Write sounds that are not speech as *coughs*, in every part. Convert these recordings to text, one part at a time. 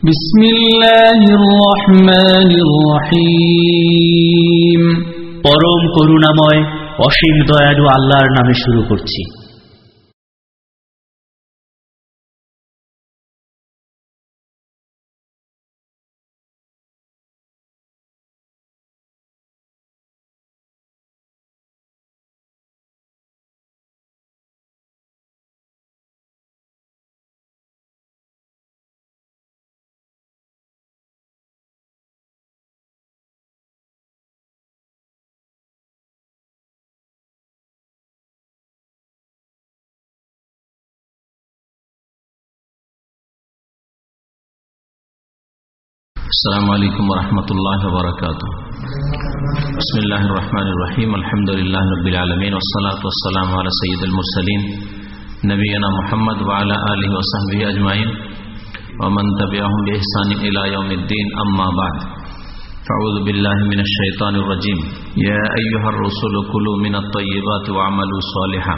بسم الله الرحمن الرحيم পরম করুণাময় অসীম দয়ালু আল্লাহর নামে শুরু করছি السلام عليكم ورحمة الله وبركاته بسم الله الرحمن الرحيم الحمد لله رب العالمين والصلاة والسلام على سيد المرسلين نبينا محمد وعلى آله وصحبه أجمعين ومن تبعهم بإحسان إلى يوم الدين أما بعد فأعوذ بالله من الشيطان الرجيم يا أيها الرسول كلوا من الطيبات وعملوا صالحا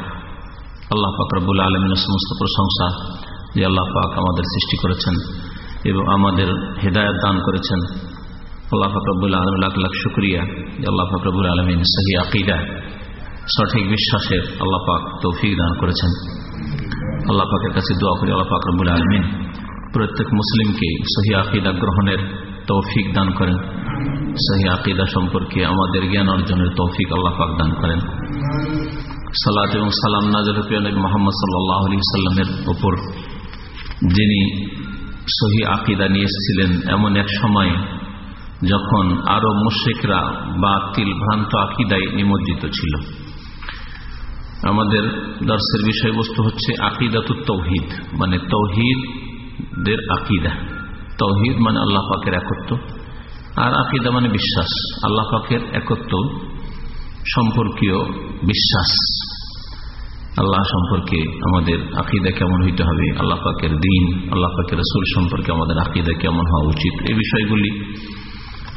আল্লাহ পাক রব্বুল আলমিনের সমস্ত প্রশংসা যে আল্লাহ পাক আমাদের সৃষ্টি করেছেন এবং আমাদের হেদায়ত দান করেছেন। আল্লাহ ফাকরবুল আলম লাখ লাখ শুক্রিয়া। আল্লাহ ফাকরবুল আলমিন সহি আকিদা, সঠিক বিশ্বাসের আল্লাহ পাক তৌফিক দান করেছেন। আল্লাহ পাকের কাছে দোয়া করি, আল্লাহ ফাকরবুল আলমিন প্রত্যেক মুসলিমকে সহি আকিদা গ্রহণের তৌফিক দান করেন। সহি আকিদা সম্পর্কে আমাদের জ্ঞান অর্জনের তৌফিক আল্লাহ পাক দান করেন। সালাত এবং সালাম নাজর মোহাম্মদ সাল্লাহ আলি সাল্লামের ওপর, যিনি সহি আকিদা নিয়ে এসেছিলেন এমন এক সময় যখন আরও মুশেকরা বাতিল ভ্রান্ত আকিদায় নিমজ্জিত ছিল। আমাদের দর্শের বিষয়বস্তু হচ্ছে আকিদাত তৌহিদ মানে তৌহিদের আকিদা। তৌহিদ মানে আল্লাহ পাকের একত্র আর আকিদা মানে বিশ্বাস। আল্লাহ পাকের একত্র সম্পর্কীয় বিশ্বাস। আল্লাহ সম্পর্কে আমাদের আকিদা কেমন হইতে হবে? আল্লাহ পাকের দিন, আল্লাহ পাকের রসুল সম্পর্কে আমাদের আকিদা কেমন হওয়া উচিত? এই বিষয়গুলি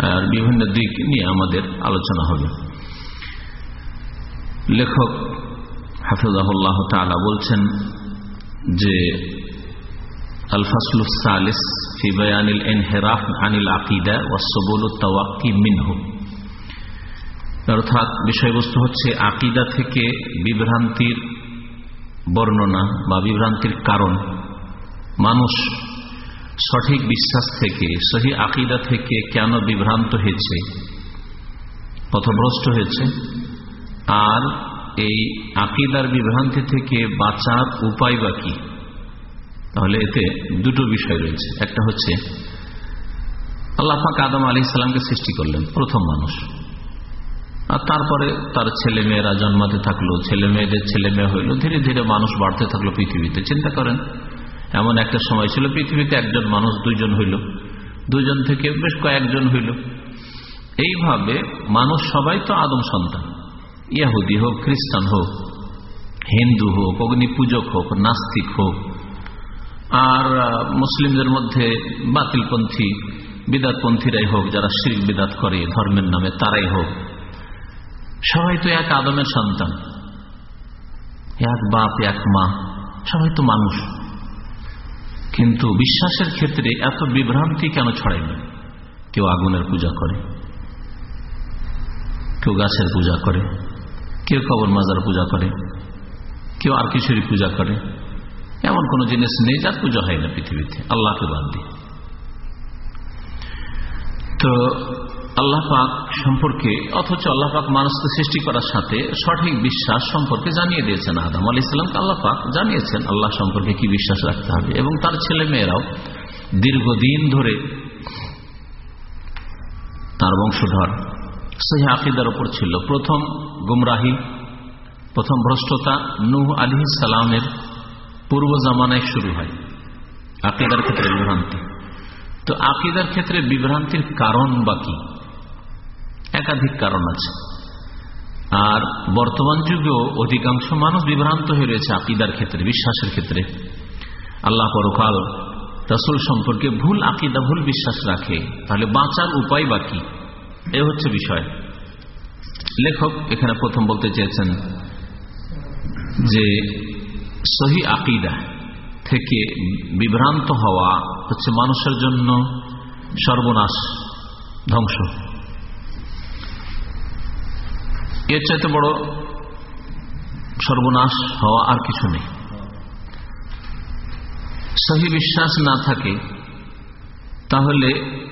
আর বিভিন্ন দিক নিয়ে আমাদের আলোচনা হবে। লেখক হাফিজাহুল্লাহ তালা বলছেন যে এনহেরাফ আনিল অর্থাৎ বিষয়বস্তু হচ্ছে আকিদা থেকে বিভ্রান্তির বর্ণনা বা বিভ্রান্তির কারণ। মানুষ সঠিক বিশ্বাস থেকে, সহি আকিদা থেকে কেন বিভ্রান্ত হয়েছে? পথভ্রষ্ট হয়েছে? আর এই আকিদার বিভ্রান্তি থেকে বাঁচার উপায় বা কি? তাহলে এতে দুটো বিষয় রয়েছে। একটা হচ্ছে আল্লাহাক আদম আলি ইসলামকে সৃষ্টি করলেন, প্রথম মানুষ। আর তারপরে তার ছেলে মেয়েরা জন্মাতে থাকল, ছেলে মেয়েদের ছেলে মেয়ে হইল, ধীরে ধীরে মানুষ বাড়তে থাকল পৃথিবীতে, চিন্তা করেন। এমন একটা সময় ছিল পৃথিবীতে একজন মানুষ, দুইজন হইল। দুজন থেকে বেশ কয়েকজন হইল। এইভাবে মানুষ সবাই তো আদম সন্তান। ইয়াহুদি হোক, খ্রিস্টান হোক, হিন্দু হোক অগ্নি পূজক হোক, নাস্তিক হোক, আর মুসলিমদের মধ্যে বাতিলপন্থী, বিদাতপন্থীরাই হোক, যারা শির বিদাত করে, ধর্মের নামে তারাই হোক সবাই তো এক আদমের সন্তান। এক বাপ, এক মা, সবাই তো মানুষ। কিন্তু বিশ্বাসের ক্ষেত্রে এত বিভ্রান্তি কেন ছড়াইল কেউ আগুনের পূজা করে, কেউ গাছের পূজা করে, কেউ কবর মাজার পূজা করে, কেউ আর কিছুরই পূজা করে। এমন কোন জিনিস নেই যার পূজা হয় না পৃথিবীতে। আল্লাহকে বাদ দিয়ে। তো আল্লাহ পাক সম্পর্কে, অথচ আল্লাহ পাক মানুষকে সৃষ্টি করার সাথে সঠিক বিশ্বাস সম্পর্কে জানিয়ে দিয়েছেন আদম আলি ইসলামকে আল্লাহ পাক জানিয়েছেন আল্লাহ সম্পর্কে কি বিশ্বাস রাখতে হবে। এবং তার ছেলে মেয়েরাও দীর্ঘদিন ধরে তার বংশধর সেই আকিদার উপর ছিল। প্রথম গুমরাহি, প্রথম ভ্রষ্টতা নুহ আলি সালামের পূর্ব জামানায় শুরু হয়। আকিদার ক্ষেত্রে বিভ্রান্তি। তো আকিদার ক্ষেত্রে বিভ্রান্তির কারণ বা কি? একাধিক কারণ আছে। আর বর্তমান যুগেও অধিকাংশ মানুষ বিভ্রান্ত হয়ে রয়েছে আকিদার ক্ষেত্রে, বিশ্বাসের ক্ষেত্রে। আল্লাহ পরকাল রসুল সম্পর্কে ভুল আকিদা, ভুল বিশ্বাস রাখে। তাহলে বাঁচার উপায় বা কি? এ হচ্ছে বিষয়। লেখক এখানে প্রথম বলতে চেয়েছেন যে সহি আকিদা থেকে বিভ্রান্ত হওয়া হচ্ছে মানুষের জন্য সর্বনাশ, ধ্বংস। এর চাইতে বড় সর্বনাশ হওয়া আর কিছু নেই। সহি বিশ্বাস না থাকে, তাহলে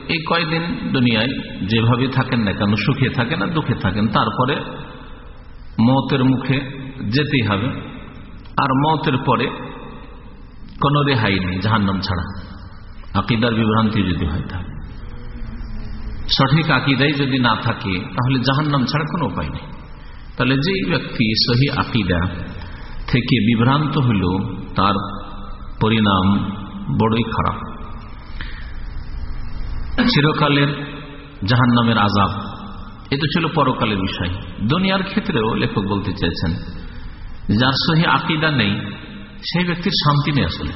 এই কয়দিন দুনিয়ায় যেভাবে থাকেন না কেন, সুখে থাকেন আর দুঃখে থাকেন, তারপরে মতের মুখে যেতেই হবে। আর মতের পরে কোনো রেহাই নেই, জাহান্নাম ছাড়া। আকিদার বিভ্রান্তি যদি হয় তাহলে। সঠিক আকিদাই যদি না থাকে, তাহলে জাহান্নাম ছাড়া কোনো উপায় নেই। তাহলে যেই ব্যক্তি সহি আকিদা থেকে বিভ্রান্ত হইল তার পরিণাম বড়ই খারাপ। চিরকালের জাহান নামের আজাব এ তো ছিল পরকালের বিষয়। দুনিয়ার ক্ষেত্রেও লেখক বলতে চেয়েছেন, যার সহি আকিদা নেই, সেই ব্যক্তির শান্তি নেই আসলে।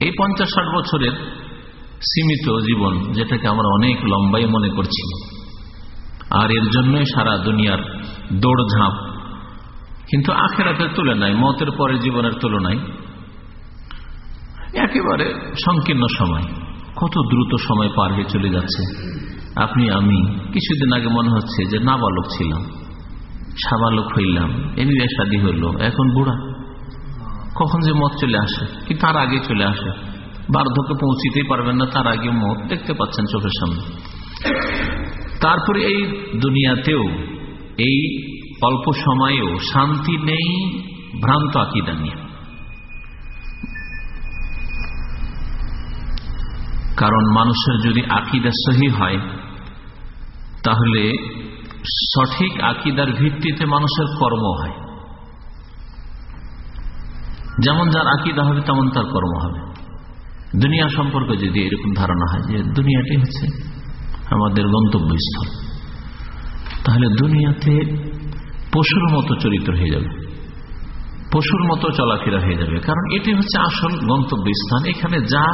এই পঞ্চাশ ষাট বছরের সীমিত জীবন, যেটাকে আমরা অনেক লম্বাই মনে করছি আর এর জন্যই সারা দুনিয়ার দৌড়ঝাঁপ। কিন্তু আখেরাতের তুলনায়, মতের পরে জীবনের তুলনায়, একেবারে সংকীর্ণ সময়। কত দ্রুত সময় পার হয়ে চলে যাচ্ছে। আপনি, আমি, কিছুদিন আগে মনে হচ্ছে যে নাবালক ছিলাম, সাবালক হইলাম এমনি শাদী হইল এখন বুড়া। কখন যে মত চলে আসে, কি তার আগে চলে আসে। বার্ধক্যে পৌঁছিতেই পারবেন না, তার আগে মত দেখতে পাচ্ছেন চোখের সামনে। তারপরে এই দুনিয়াতেও, এই অল্প সময়েও শান্তি নেই ভ্রান্ত আকিদা নিয়ে। কারণ মানুষের যদি আকিদা সহি হয়, তাহলে সঠিক আকিদার ভিত্তিতে মানুষের কর্ম হয়। যেমন যার আকিদা হবে, তেমন তার কর্ম হবে। দুনিয়া সম্পর্কে যদি এরকম ধারণা হয় যে দুনিয়াটি হচ্ছে আমাদের গন্তব্যস্থল। তাহলে দুনিয়াতে পশুর মতো চরিত্র হয়ে যাবে। পশুর মতো চলাফেরা হয়ে যাবে। কারণ এটি হচ্ছে আসল গন্তব্যস্থান। এখানে যা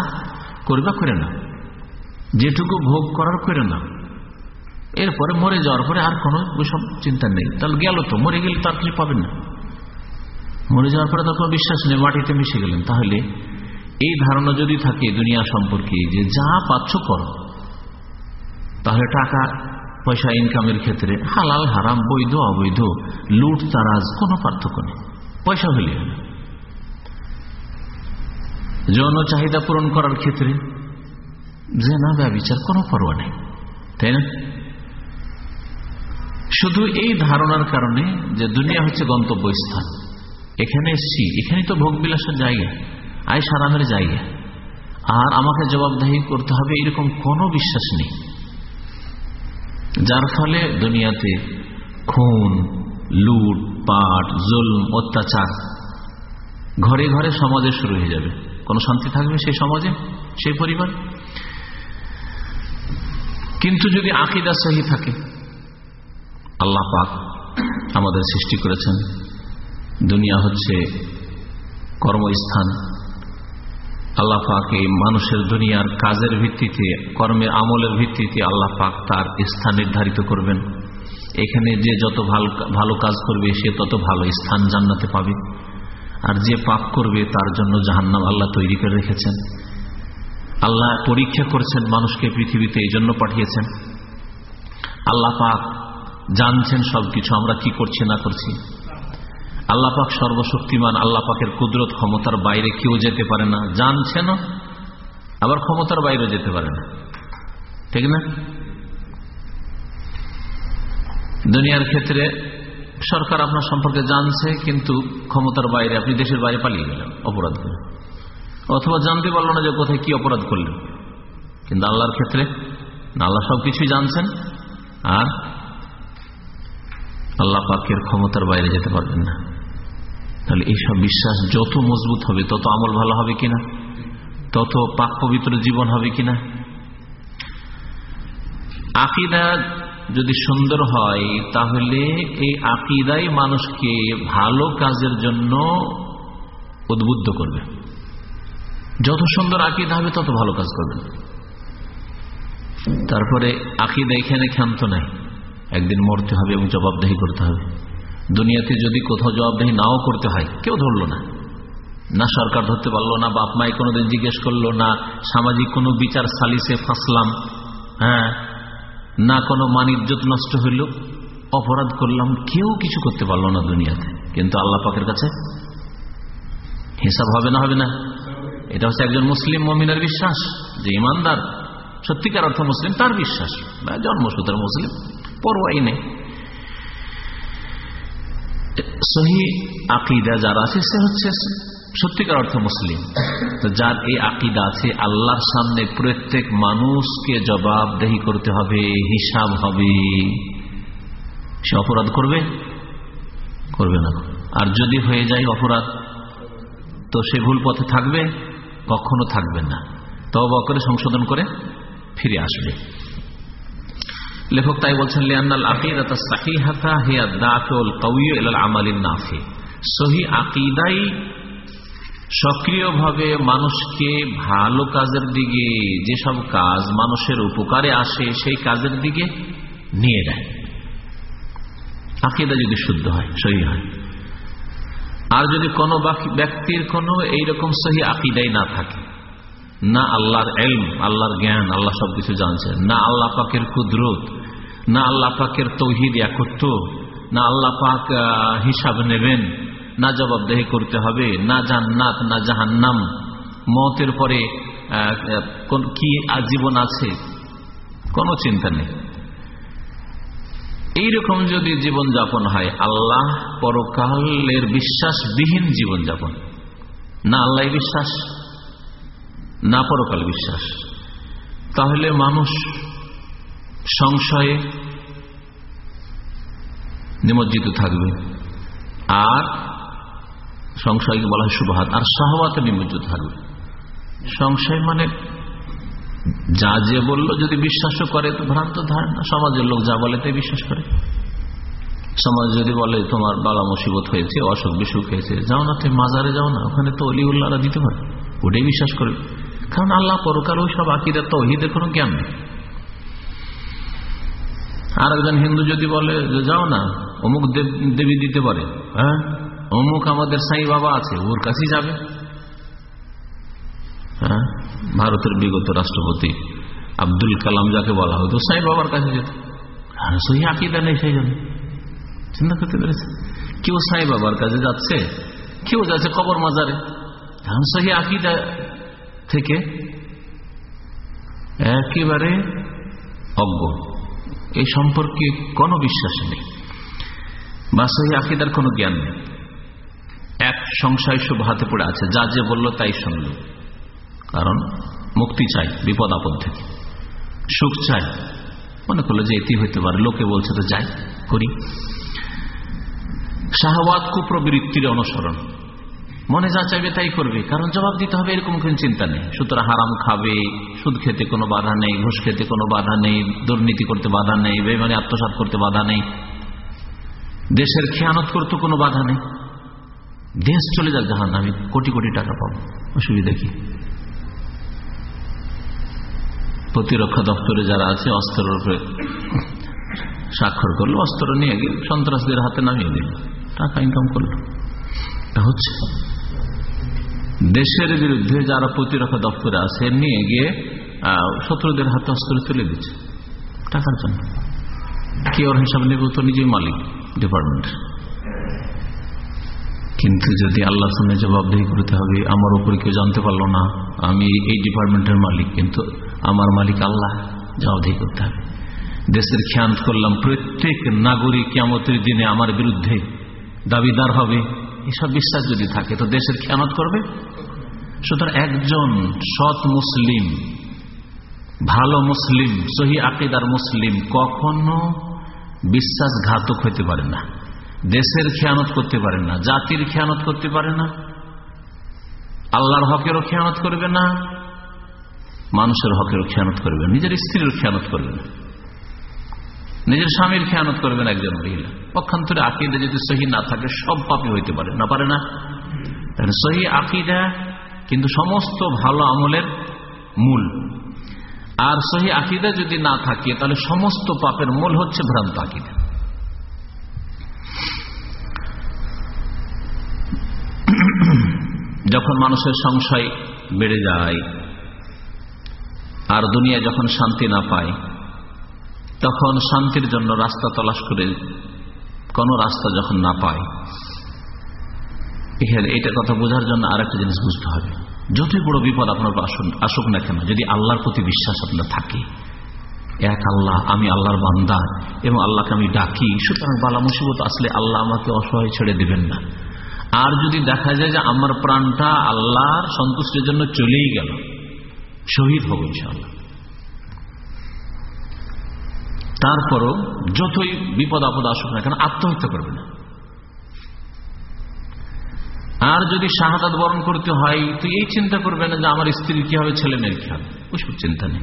করবা, করে না যেটুকু ভোগ করার, করে না এরপরে মরে যাওয়ার পরে আর কোনো ওইসব চিন্তা নেই। তাহলে গেল তো, মরে গেলে তার কিছু পাবেন না। মরে যাওয়ার পরে তার কোনো বিশ্বাস নেই, মাটিতে মিশে গেলেন। তাহলে এই ধারণা যদি থাকে দুনিয়া সম্পর্কে যে যা পাচ্ছ করো। তাহলে টাকা, পয়সা ইনকামের ক্ষেত্রে হালাল, হারাম, বৈধ, অবৈধ, লুট, তারাজ কোনো পার্থক্য নেই। পয়সা হলে যৌন চাহিদা পূরণ করার ক্ষেত্রে যে না ব্যবচার কোনো পরোয়া নেই, তাই না? শুধু এই ধারণার কারণে যে দুনিয়া হচ্ছে গন্তব্যস্থান। এখানে এসছি এখানে তো ভোগ বিলাসের জায়গা আয় সারামের জায়গা। আর আমাকে জবাবদাহি করতে হবে এরকম কোনো বিশ্বাস নেই। যার ফলে দুনিয়াতে খুন, লুট, পাট, জুলম, অত্যাচার ঘরে ঘরে সমাজে শুরু হয়ে যাবে। কোন শান্তি থাকবে সেই সমাজে? সেই পরিবার? কিন্তু যদি আকিদা সহি থাকে, আল্লাহ পাক আমাদের সৃষ্টি করেছেন। দুনিয়া হচ্ছে কর্মস্থান। আল্লাহ এই মানুষের দুনিয়ার কাজের ভিত্তিতে, কর্মের আমলের ভিত্তিতে আল্লাহ পাক তার স্থান নির্ধারিত করবেন। এখানে যে যত ভালো ভালো কাজ করবে, সে তত ভালো স্থান জান্নাতে পাবে। আর যে পাপ করবে, তার জন্য জাহান্নাম আল্লাহ তৈরি করে রেখেছেন। আল্লাহ পরীক্ষা করছেন মানুষকে পৃথিবীতে, এই জন্য পাঠিয়েছেন। আল্লাহ পাক জানছেন সবকিছু, আমরা কি করছি, না করছি। আল্লাহ পাক সর্বশক্তিমান, আল্লাহ পাকের কুদরত ক্ষমতার বাইরে কেউ যেতে পারে না। জানছেন? আবার ক্ষমতার বাইরে যেতে পারে না। ঠিক না? দুনিয়ার ক্ষেত্রে সরকার আপনার সম্পর্কে জানছে, কিন্তু ক্ষমতার বাইরে আপনি দেশের বাইরে পালিয়ে গেলেন, অপরাধ করে। অথবা জানতে পারল না যে কোথায় কি অপরাধ করলেন। কিন্তু আল্লাহর ক্ষেত্রে আল্লাহ সবকিছুই জানছেন, আর আল্লাহ পাকের ক্ষমতার বাইরে যেতে পারবেন না। তাহলে এইসব বিশ্বাস যত মজবুত হবে, তত আমল ভালো হবে কিনা? তত পাক পবিত্র জীবন হবে কিনা? আকিদা যদি সুন্দর হয়, তাহলে এই আকিদাই মানুষকে ভালো কাজের জন্য উদ্বুদ্ধ করবে। যত সুন্দর আকিদা হবে, তত ভালো কাজ করবেন তারপরে আকিদা এখানে ক্ষান্ত নাই। একদিন মরতে হবে এবং জবাবদাহি করতে হবে। দুনিয়াতে যদি কোথাও জবাবদাহি নাও করতে হয়, কেউ ধরল না। না সরকার ধরতে পারল না, বাপ মাই কোনোদিন জিজ্ঞেস করল না, সামাজিক কোনো বিচার সালিসে ফাঁসলাম হ্যাঁ? না কোনো মানিজ্যত নষ্ট হইল, অপরাধ করলাম, কেউ কিছু করতে পারল না দুনিয়াতে। কিন্তু আল্লাহ পাকের কাছে হিসাব হবে না হবে না। এটা হচ্ছে একজন মুসলিম মমিনের বিশ্বাস, যে ইমানদার, সত্যিকার অর্থ মুসলিম তার বিশ্বাস। জন্মসূত্র মুসলিম, পরোয়াই নেই। সহি আকিদা যারা আছে, সে হচ্ছে সত্যিকার অর্থ মুসলিম। যার এই আকিদা আছে, আল্লাহর সামনে প্রত্যেক মানুষকে জবাবদেহি করতে হবে, হিসাব হবে। সে অপরাধ করবে? করবে না। আর যদি হয়ে যায় অপরাধ, তো সে ভুল পথে থাকবে, কখনো থাকবে না। তবা করে সংশোধন করে ফিরে আসবে। লেখক তাই বলছেন লিয়ান্নাল আকিদাতা সাহিহাতা হিয়া দাফিউল কাউয়্যু ইলাল আমালিন নাফি। সহি আকিদাই সক্রিয়ভাবে মানুষকে ভালো কাজের দিকে, যেসব কাজ মানুষের উপকারে আসে, সেই কাজের দিকে নিয়ে দেয় আকিদা যদি শুদ্ধ হয়, সহি হয়। আর যদি কোনো ব্যক্তির কোনো এইরকম সহি আকিদাই না থাকে, না আল্লাহর এলম, আল্লাহর জ্ঞান, আল্লাহ সবকিছু জানছেন না আল্লাহ পাকের কুদরত না আল্লাহ পাকের তৌহিদ একত্র, না আল্লাহ পাক হিসাব নেবেন, না জবাবদেহি করতে হবে, না জান্নাত, না জাহান্নাম। মতের পরে কি আজীবন আছে? কোনো চিন্তা নেই। এইরকম যদি জীবন যাপন হয়, আল্লাহ পরকালের বিশ্বাসবিহীন জীবন যাপন না আল্লাহ বিশ্বাস, না পরকাল বিশ্বাস। তাহলে মানুষ সংশয়ে নিমজ্জিত থাকবে। আর সংশয়কে বলা হয় শুভহাত আর সহবাতে নিমজ্জিত থাকবে। সংশয় মানে যা যে বলল, যদি বিশ্বাসও করে, তো ভ্রান্ত ধারণা। সমাজের লোক যা বলে, তাই বিশ্বাস করে। সমাজ যদি বলে, তোমার বালা মুসিবত হয়েছে, অসুখ বিসুখ হয়েছে, যাও না, তুমি মাজারে যাও না, ওখানে তো অলিউল্লাহরা দিতে পারে। ওটাই বিশ্বাস করবে কারণ আল্লাহ পরকার ওই সব আকিদের তো ওহিদের কোনো জ্ঞান নেই। আর একজন হিন্দু যদি বলে যাও না, অমুক দেবী দিতে পারে হ্যাঁ? অমুক আমাদের সাই বাবা আছে, ওর কাছেই যাবে। হ্যাঁ? ভারতের বিগত রাষ্ট্রপতি আব্দুল কালাম যাকে বলা হতো, সাই বাবার কাছে যেত। আর সহি আকিদা নেই সেই জন্য। চিন্তা করতে পেরেছে কেউ সাই বাবার কাছে যাচ্ছে, কেউ যাচ্ছে কবর মাজারে। কারণ সহি আকিদা থেকে একেবারে অজ্ঞ। এই সম্পর্কে কোনো বিশ্বাস নেই। বা সহি আকিদার কোনো জ্ঞান নেই। এক সংশয় শুভ হাতে পড়ে আছে, যা যে বলল তাই শুনল। কারণ মুক্তি চাই, বিপদ আপদ থেকে। সুখ চাই। মনে করল যে এটি হইতে পারে। লোকে বলছে তো যাই করি। শাহবাদ কুপ্রবৃত্তির অনুসরণ। মনে যা চাইবে তাই করবে। কারণ জবাব দিতে হবে এরকম কোন চিন্তা নেই। সুতরাং হারাম খাবে, সুদ খেতে কোনো বাধা নেই, ঘুষ খেতে কোনো বাধা নেই, দুর্নীতি করতে বাধা নেই বেমানে আত্মসাত করতে বাধা নেই। দেশের খেয়ানত করতে কোনো বাধা নেই। দেশ চলে যাক জাহান আমি কোটি কোটি টাকা পাবো। অসুবিধা কি? প্রতিরক্ষা দপ্তরে যারা আছে, অস্ত্রের উপরে স্বাক্ষর করল, অস্ত্র নিয়ে গিয়ে সন্ত্রাসদের হাতে নামিয়ে দিল। টাকা ইনকাম করল। হচ্ছে। দেশের বিরুদ্ধে যারা প্রতিরক্ষা দপ্তরে আছে, নিয়ে গিয়ে শত্রুদের হাতে অস্ত্র তুলে দিচ্ছে। টাকার জন্য। কি ওর হিসাব নেবে? তো নিজেই মালিক ডিপার্টমেন্ট কিন্তু যদি আল্লাহ সামনে জবাবদেহি করতে হবে, আমার উপরে কেউ জানতে পারল না, আমি এই ডিপার্টমেন্টের মালিক, কিন্তু আমার মালিক আল্লাহ জবাবদেহি করতে হবে। দেশের খেয়ান্ত করলাম, প্রত্যেক নাগরিক কেমতের দিনে আমার বিরুদ্ধে দাবিদার হবে। এসব বিশ্বাস যদি থাকে, তো দেশের খেয়ানত করবে? সুতরাং একজন সৎ মুসলিম, ভালো মুসলিম, সহি আকিদার মুসলিম কখনো বিশ্বাসঘাতক হইতে পারে না, দেশের খেয়ানত করতে পারে না, জাতির খেয়ানত করতে পারে না, আল্লাহর হকেরও খেয়ানত করবে না, মানুষের হকেরও খেয়ানত করবে নিজের স্ত্রীর খেয়ানত করবে না। নিজের স্বামীর খেয়ানত করবেন একজন মহিলা। পক্ষান্তরে আকিদা যদি সহি না থাকে, সব পাপি হইতে পারে। না পারে না? সহি আকিদা কিন্তু সমস্ত ভালো আমলের মূল। আর সহি আকিদা যদি না থাকে, তাহলে সমস্ত পাপের মূল হচ্ছে ভ্রান্ত আকিদা। যখন মানুষের সংশয় বেড়ে যায়, আর দুনিয়া যখন শান্তি না পায় তখন শান্তির জন্য রাস্তা তলাশ করে কোন রাস্তা যখন না পায় এটা কথা বোঝার জন্য আর একটা জিনিস বুঝতে হবে। যতই বড় বিপদ আপনার আসুক না কেন, যদি আল্লাহর প্রতি বিশ্বাস আপনার থাকে, এক আল্লাহ, আমি আল্লাহর বান্দা এবং আল্লাহকে আমি ডাকি, সুতরাং বালা মুসিবত আসলে আল্লাহ আমাকে অসহায় ছেড়ে দেবেন না। আর যদি দেখা যায় যে আমার প্রাণটা আল্লাহর সন্তুষ্টির জন্য চলেই গেল, শহীদ হব ইনশাআল্লাহ। তারপরও যতই বিপদ আপদ আসুক না কেন আত্মহত্যা করবে না। আর যদি শাহাদাত বরণ করতে হয়, তো এই চিন্তা করবে না যে আমার স্ত্রী কি হবে, ছেলে মেয়ের কি হবে? ওইসব চিন্তা নেই।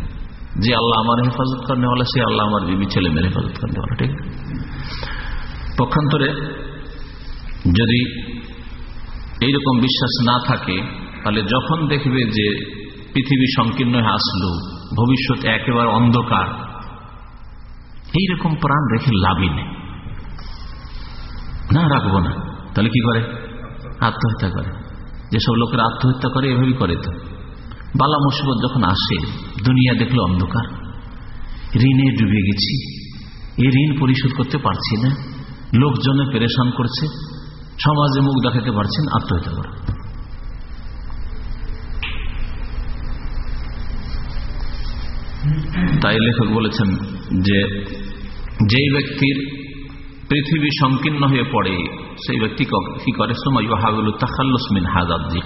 যে আল্লাহ আমার হেফাজত করনে বলে সে আল্লাহ আমার বিবি ছেলে মেয়ের হেফাজত করনে বলে ঠিক? পক্ষান্তরে যদি এইরকম বিশ্বাস না থাকে, তাহলে যখন দেখবে যে পৃথিবী সংকীর্ণ হয়ে আসলো, ভবিষ্যৎ একেবারে অন্ধকার এইরকম প্রাণ রেখে লাভই নেই। না, রাখব না। তাহলে কি করে? আত্মহত্যা করে। যেসব লোকেরা আত্মহত্যা করে, এভাবেই করে তো। বালা মুসিবত যখন আসে, দুনিয়া দেখল অন্ধকার। ঋণে ডুবে গেছি। এই ঋণ পরিশোধ করতে পারছি না। লোকজনে পেরেশান করছে। সমাজে মুখ দেখাতে পারছেন আত্মহত্যা করে। তাই লেখক বলেছেন যে যেই ব্যক্তির পৃথিবী সংকীর্ণ হয়ে পড়ে, সেই ব্যক্তি কি করে? সময় তাখাল্লুসমিন হাজাদিক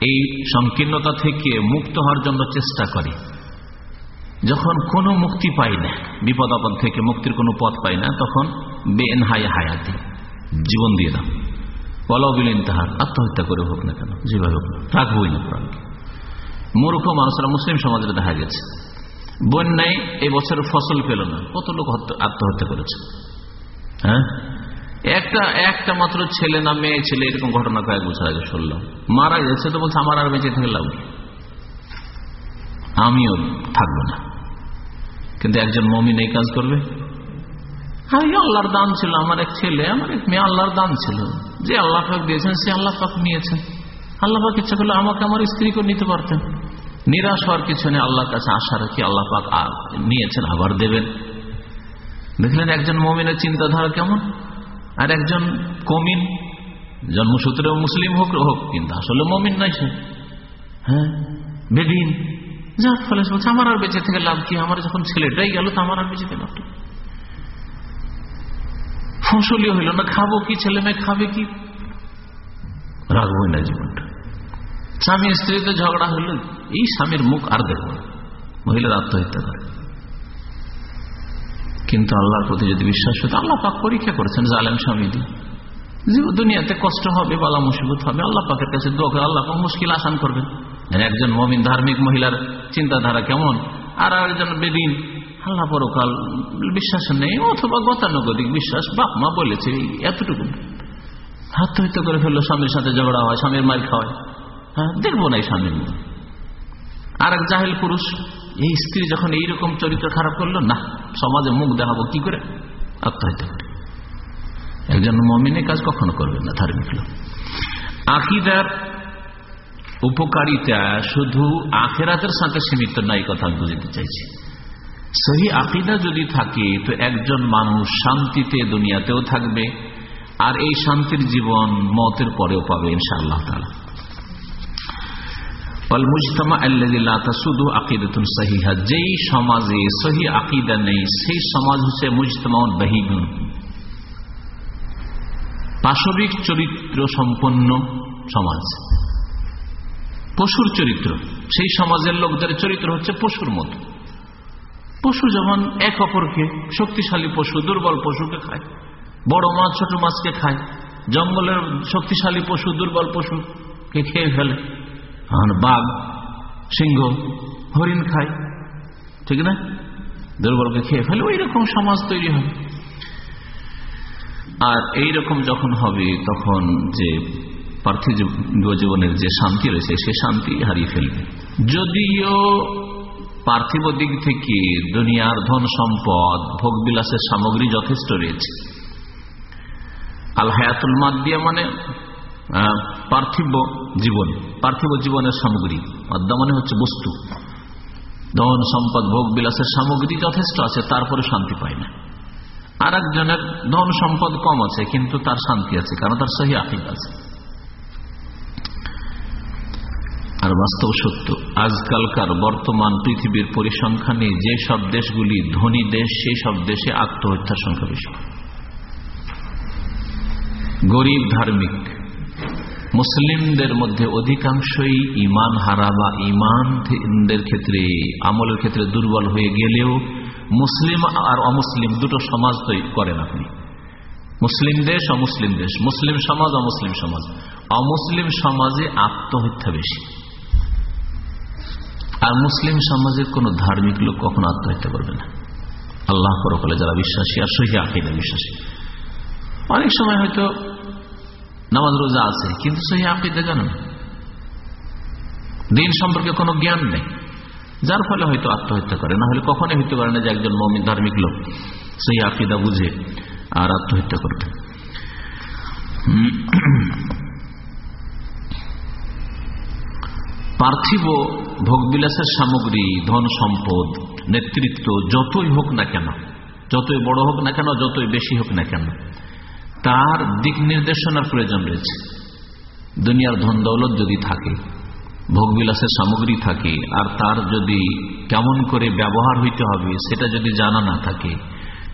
এই সংকীর্ণতা থেকে মুক্ত হওয়ার জন্য চেষ্টা করে। যখন কোনো মুক্তি পাই না, বিপদ আপদ থেকে মুক্তির কোনো পথ পাই না, তখন বেন হাই হায়াতি, জীবন দিয়ে দাও। পলাবিলীন তাহার আত্মহত্যা করে হোক না কেন, যেভাবে হোক, রাখবই না মূর্খ মানুষরা, মুসলিম সমাজে দেখা গেছে। বন্যায় এবছর ফসল পেল না। কত লোক আত্মহত্যা করেছে। হ্যাঁ? একটা একটা মাত্র ছেলে না মেয়ে ছেলে, এরকম ঘটনা কয়েক বছর আগে শুনলাম। মারা গেছে তো বলছে, আমার আর বেঁচে থেকে লাভ আমিও থাকব না। কিন্তু একজন মমিন এই কাজ করবে? আমি আল্লাহর দান ছিল, আমার এক ছেলে, আমার এক মেয়ে আল্লাহর দান ছিল। যে আল্লাহ পাক দিয়েছেন, সে আল্লাহ পাক নিয়েছেন আল্লাহ পাক ইচ্ছা করলে আমাকে আমার স্ত্রীকে নিতে পারতেন। নিরাশ হওয়ার কিছু নেই আল্লাহর কাছে আশা রাখি আল্লাহ পাক নিয়েছেন, আবার দেবেন। দেখলেন একজন মমিনের চিন্তাধারা কেমন? আর একজন কমিন, জন্মসূত্রে মুসলিম হোক হোক, কিন্তু আসলে মমিন নয় সে। হ্যাঁ? বেদিন। যার ফলে বলছে, আমার আর বেঁচে থেকে লাভ কি? আমার যখন ছেলেটাই গেল, তো আমার আর বেঁচে থেকে লাভ ফসলই হইল, না খাব কি? ছেলে মেয়ে খাবে কি? রাখবই না জীবনটা। স্বামী স্ত্রীতে ঝগড়া হলো এই স্বামীর মুখ আর দেখব মহিলার আত্মহত্যা করে। কিন্তু আল্লাহর প্রতি যদি বিশ্বাস হতো আল্লাহ পাক পরীক্ষা করেছেন জালেম স্বামী দিয়ে দুনিয়াতে কষ্ট হবে, বালা মুসিবত হবে, আল্লাহ পাকের কাছে দোয়া আল্লাহ পাক মুশকিল আসান করবেন। একজন মমিন ধার্মিক মহিলার চিন্তাধারা কেমন? আর একজন বেদিন, আল্লাহ পরকাল বিশ্বাস নেই, অথবা গতানুগতিক বিশ্বাস বাপ মা বলেছে এতটুকু। আত্মহত্যা করে ফেলল, স্বামীর সাথে ঝগড়া হয়, স্বামীর মার খাওয়ায়। হ্যাঁ দেখব না এই স্বামীর আর এক জাহেল পুরুষ, এই স্ত্রী যখন এইরকম চরিত্র খারাপ করল, না, সমাজে মুখ দেখাবো কি করে? আত্মহত্যা করে। একজন মমিনের কাজ কখনো করবে না, ধার্মিক লোক। আকিদার উপকারিতা শুধু আখেরাতের সাথে সীমিত নাই কথা বুঝতে চাইছি। সহি আকিদা যদি থাকে, তো একজন মানুষ শান্তিতে দুনিয়াতেও থাকবে, আর এই শান্তির জীবন মতের পরেও পাবে, ইনশাআল্লাহ তালা যেই সমাজে সহি আকিদা নেই, সেই সমাজ হচ্ছে বাহিগুন পাশবিক চরিত্র সম্পন্ন সমাজ। পশুর চরিত্র। সেই সমাজের লোকদের চরিত্র হচ্ছে পশুর মতো। পশু যেমন এক অপরকে, শক্তিশালী পশু, দুর্বল পশুকে খায়। বড় মাছ ছোট মাছকে খায়। জঙ্গলের শক্তিশালী পশু, দুর্বল পশুকে খেয়ে ফেলে। বাঘ সিংহ হরিণ খায় ঠিক না? দুর্বলকে খেয়ে ফেলে ওই রকম সমাজ তৈরি হবে আর এই রকম যখন হবে তখন যে পার্থিব জীবনের যে শান্তি রয়েছে সে শান্তি হারিয়ে ফেলবে। যদিও পার্থিব দিক থেকে দুনিয়ার ধন সম্পদ ভোগ বিলাসের সামগ্রী যথেষ্ট রয়েছে। আল হায়াতুল মাদিয়া মানে আহ, পার্থিব জীবন, পার্থিব জীবনের সামগ্রী। অদ্যা মানে হচ্ছে বস্তু। ধন, সম্পদ, ভোগ, বিলাসের সামগ্রী যথেষ্ট আছে, তারপরে শান্তি পায় না। আর একজনের ধন, সম্পদ কম আছে, কিন্তু তার শান্তি আছে, কারণ তার সহি আকিদ আছে। আর বাস্তব সত্য, আজকালকার বর্তমান পৃথিবীর পরিসংখ্যানে যে সব দেশগুলি ধনী দেশ, সেই সব দেশে আত্মহত্যার সংখ্যা বেশি। গরিব, ধার্মিক মুসলিমদের মধ্যে অধিকাংশই ইমান হারা বা ইমানদের ক্ষেত্রে, আমলের ক্ষেত্রে দুর্বল হয়ে গেলেও মুসলিম আর অমুসলিম দুটো সমাজ করেন আপনি। মুসলিম দেশ, অমুসলিম দেশ। মুসলিম সমাজ, অমুসলিম সমাজ। অমুসলিম সমাজে আত্মহত্যা বেশি। আর মুসলিম সমাজের কোন ধার্মিক লোক কখনো আত্মহত্যা করবে না। আল্লাহ পরকালে যারা বিশ্বাসী আর সহি আকিদা বিশ্বাসী। অনেক সময় হয়তো নামাজ রোজা আছে, কিন্তু সহি আকিদা জানেন দিন সম্পর্কে কোনো জ্ঞান নেই। যার ফলে হয়তো আত্মহত্যা করে, না হলে কখনোই হইতে পারে না যে একজন মমিন ধার্মিক লোক সেই আকিদা বুঝে আর আত্মহত্যা করবে। পার্থিব ভোগবিলাসের সামগ্রী, ধন সম্পদ, নেতৃত্ব যতই হোক না কেন, যতই বড় হোক না কেন, যতই বেশি হোক না কেন তার দিক নির্দেশনার প্রয়োজন রয়েছে। দুনিয়ার ধন দৌলত যদি থাকে ভোগবিলাসের সামগ্রী থাকে, আর তার যদি কেমন করে ব্যবহার হইতে হবে সেটা যদি জানা না থাকে,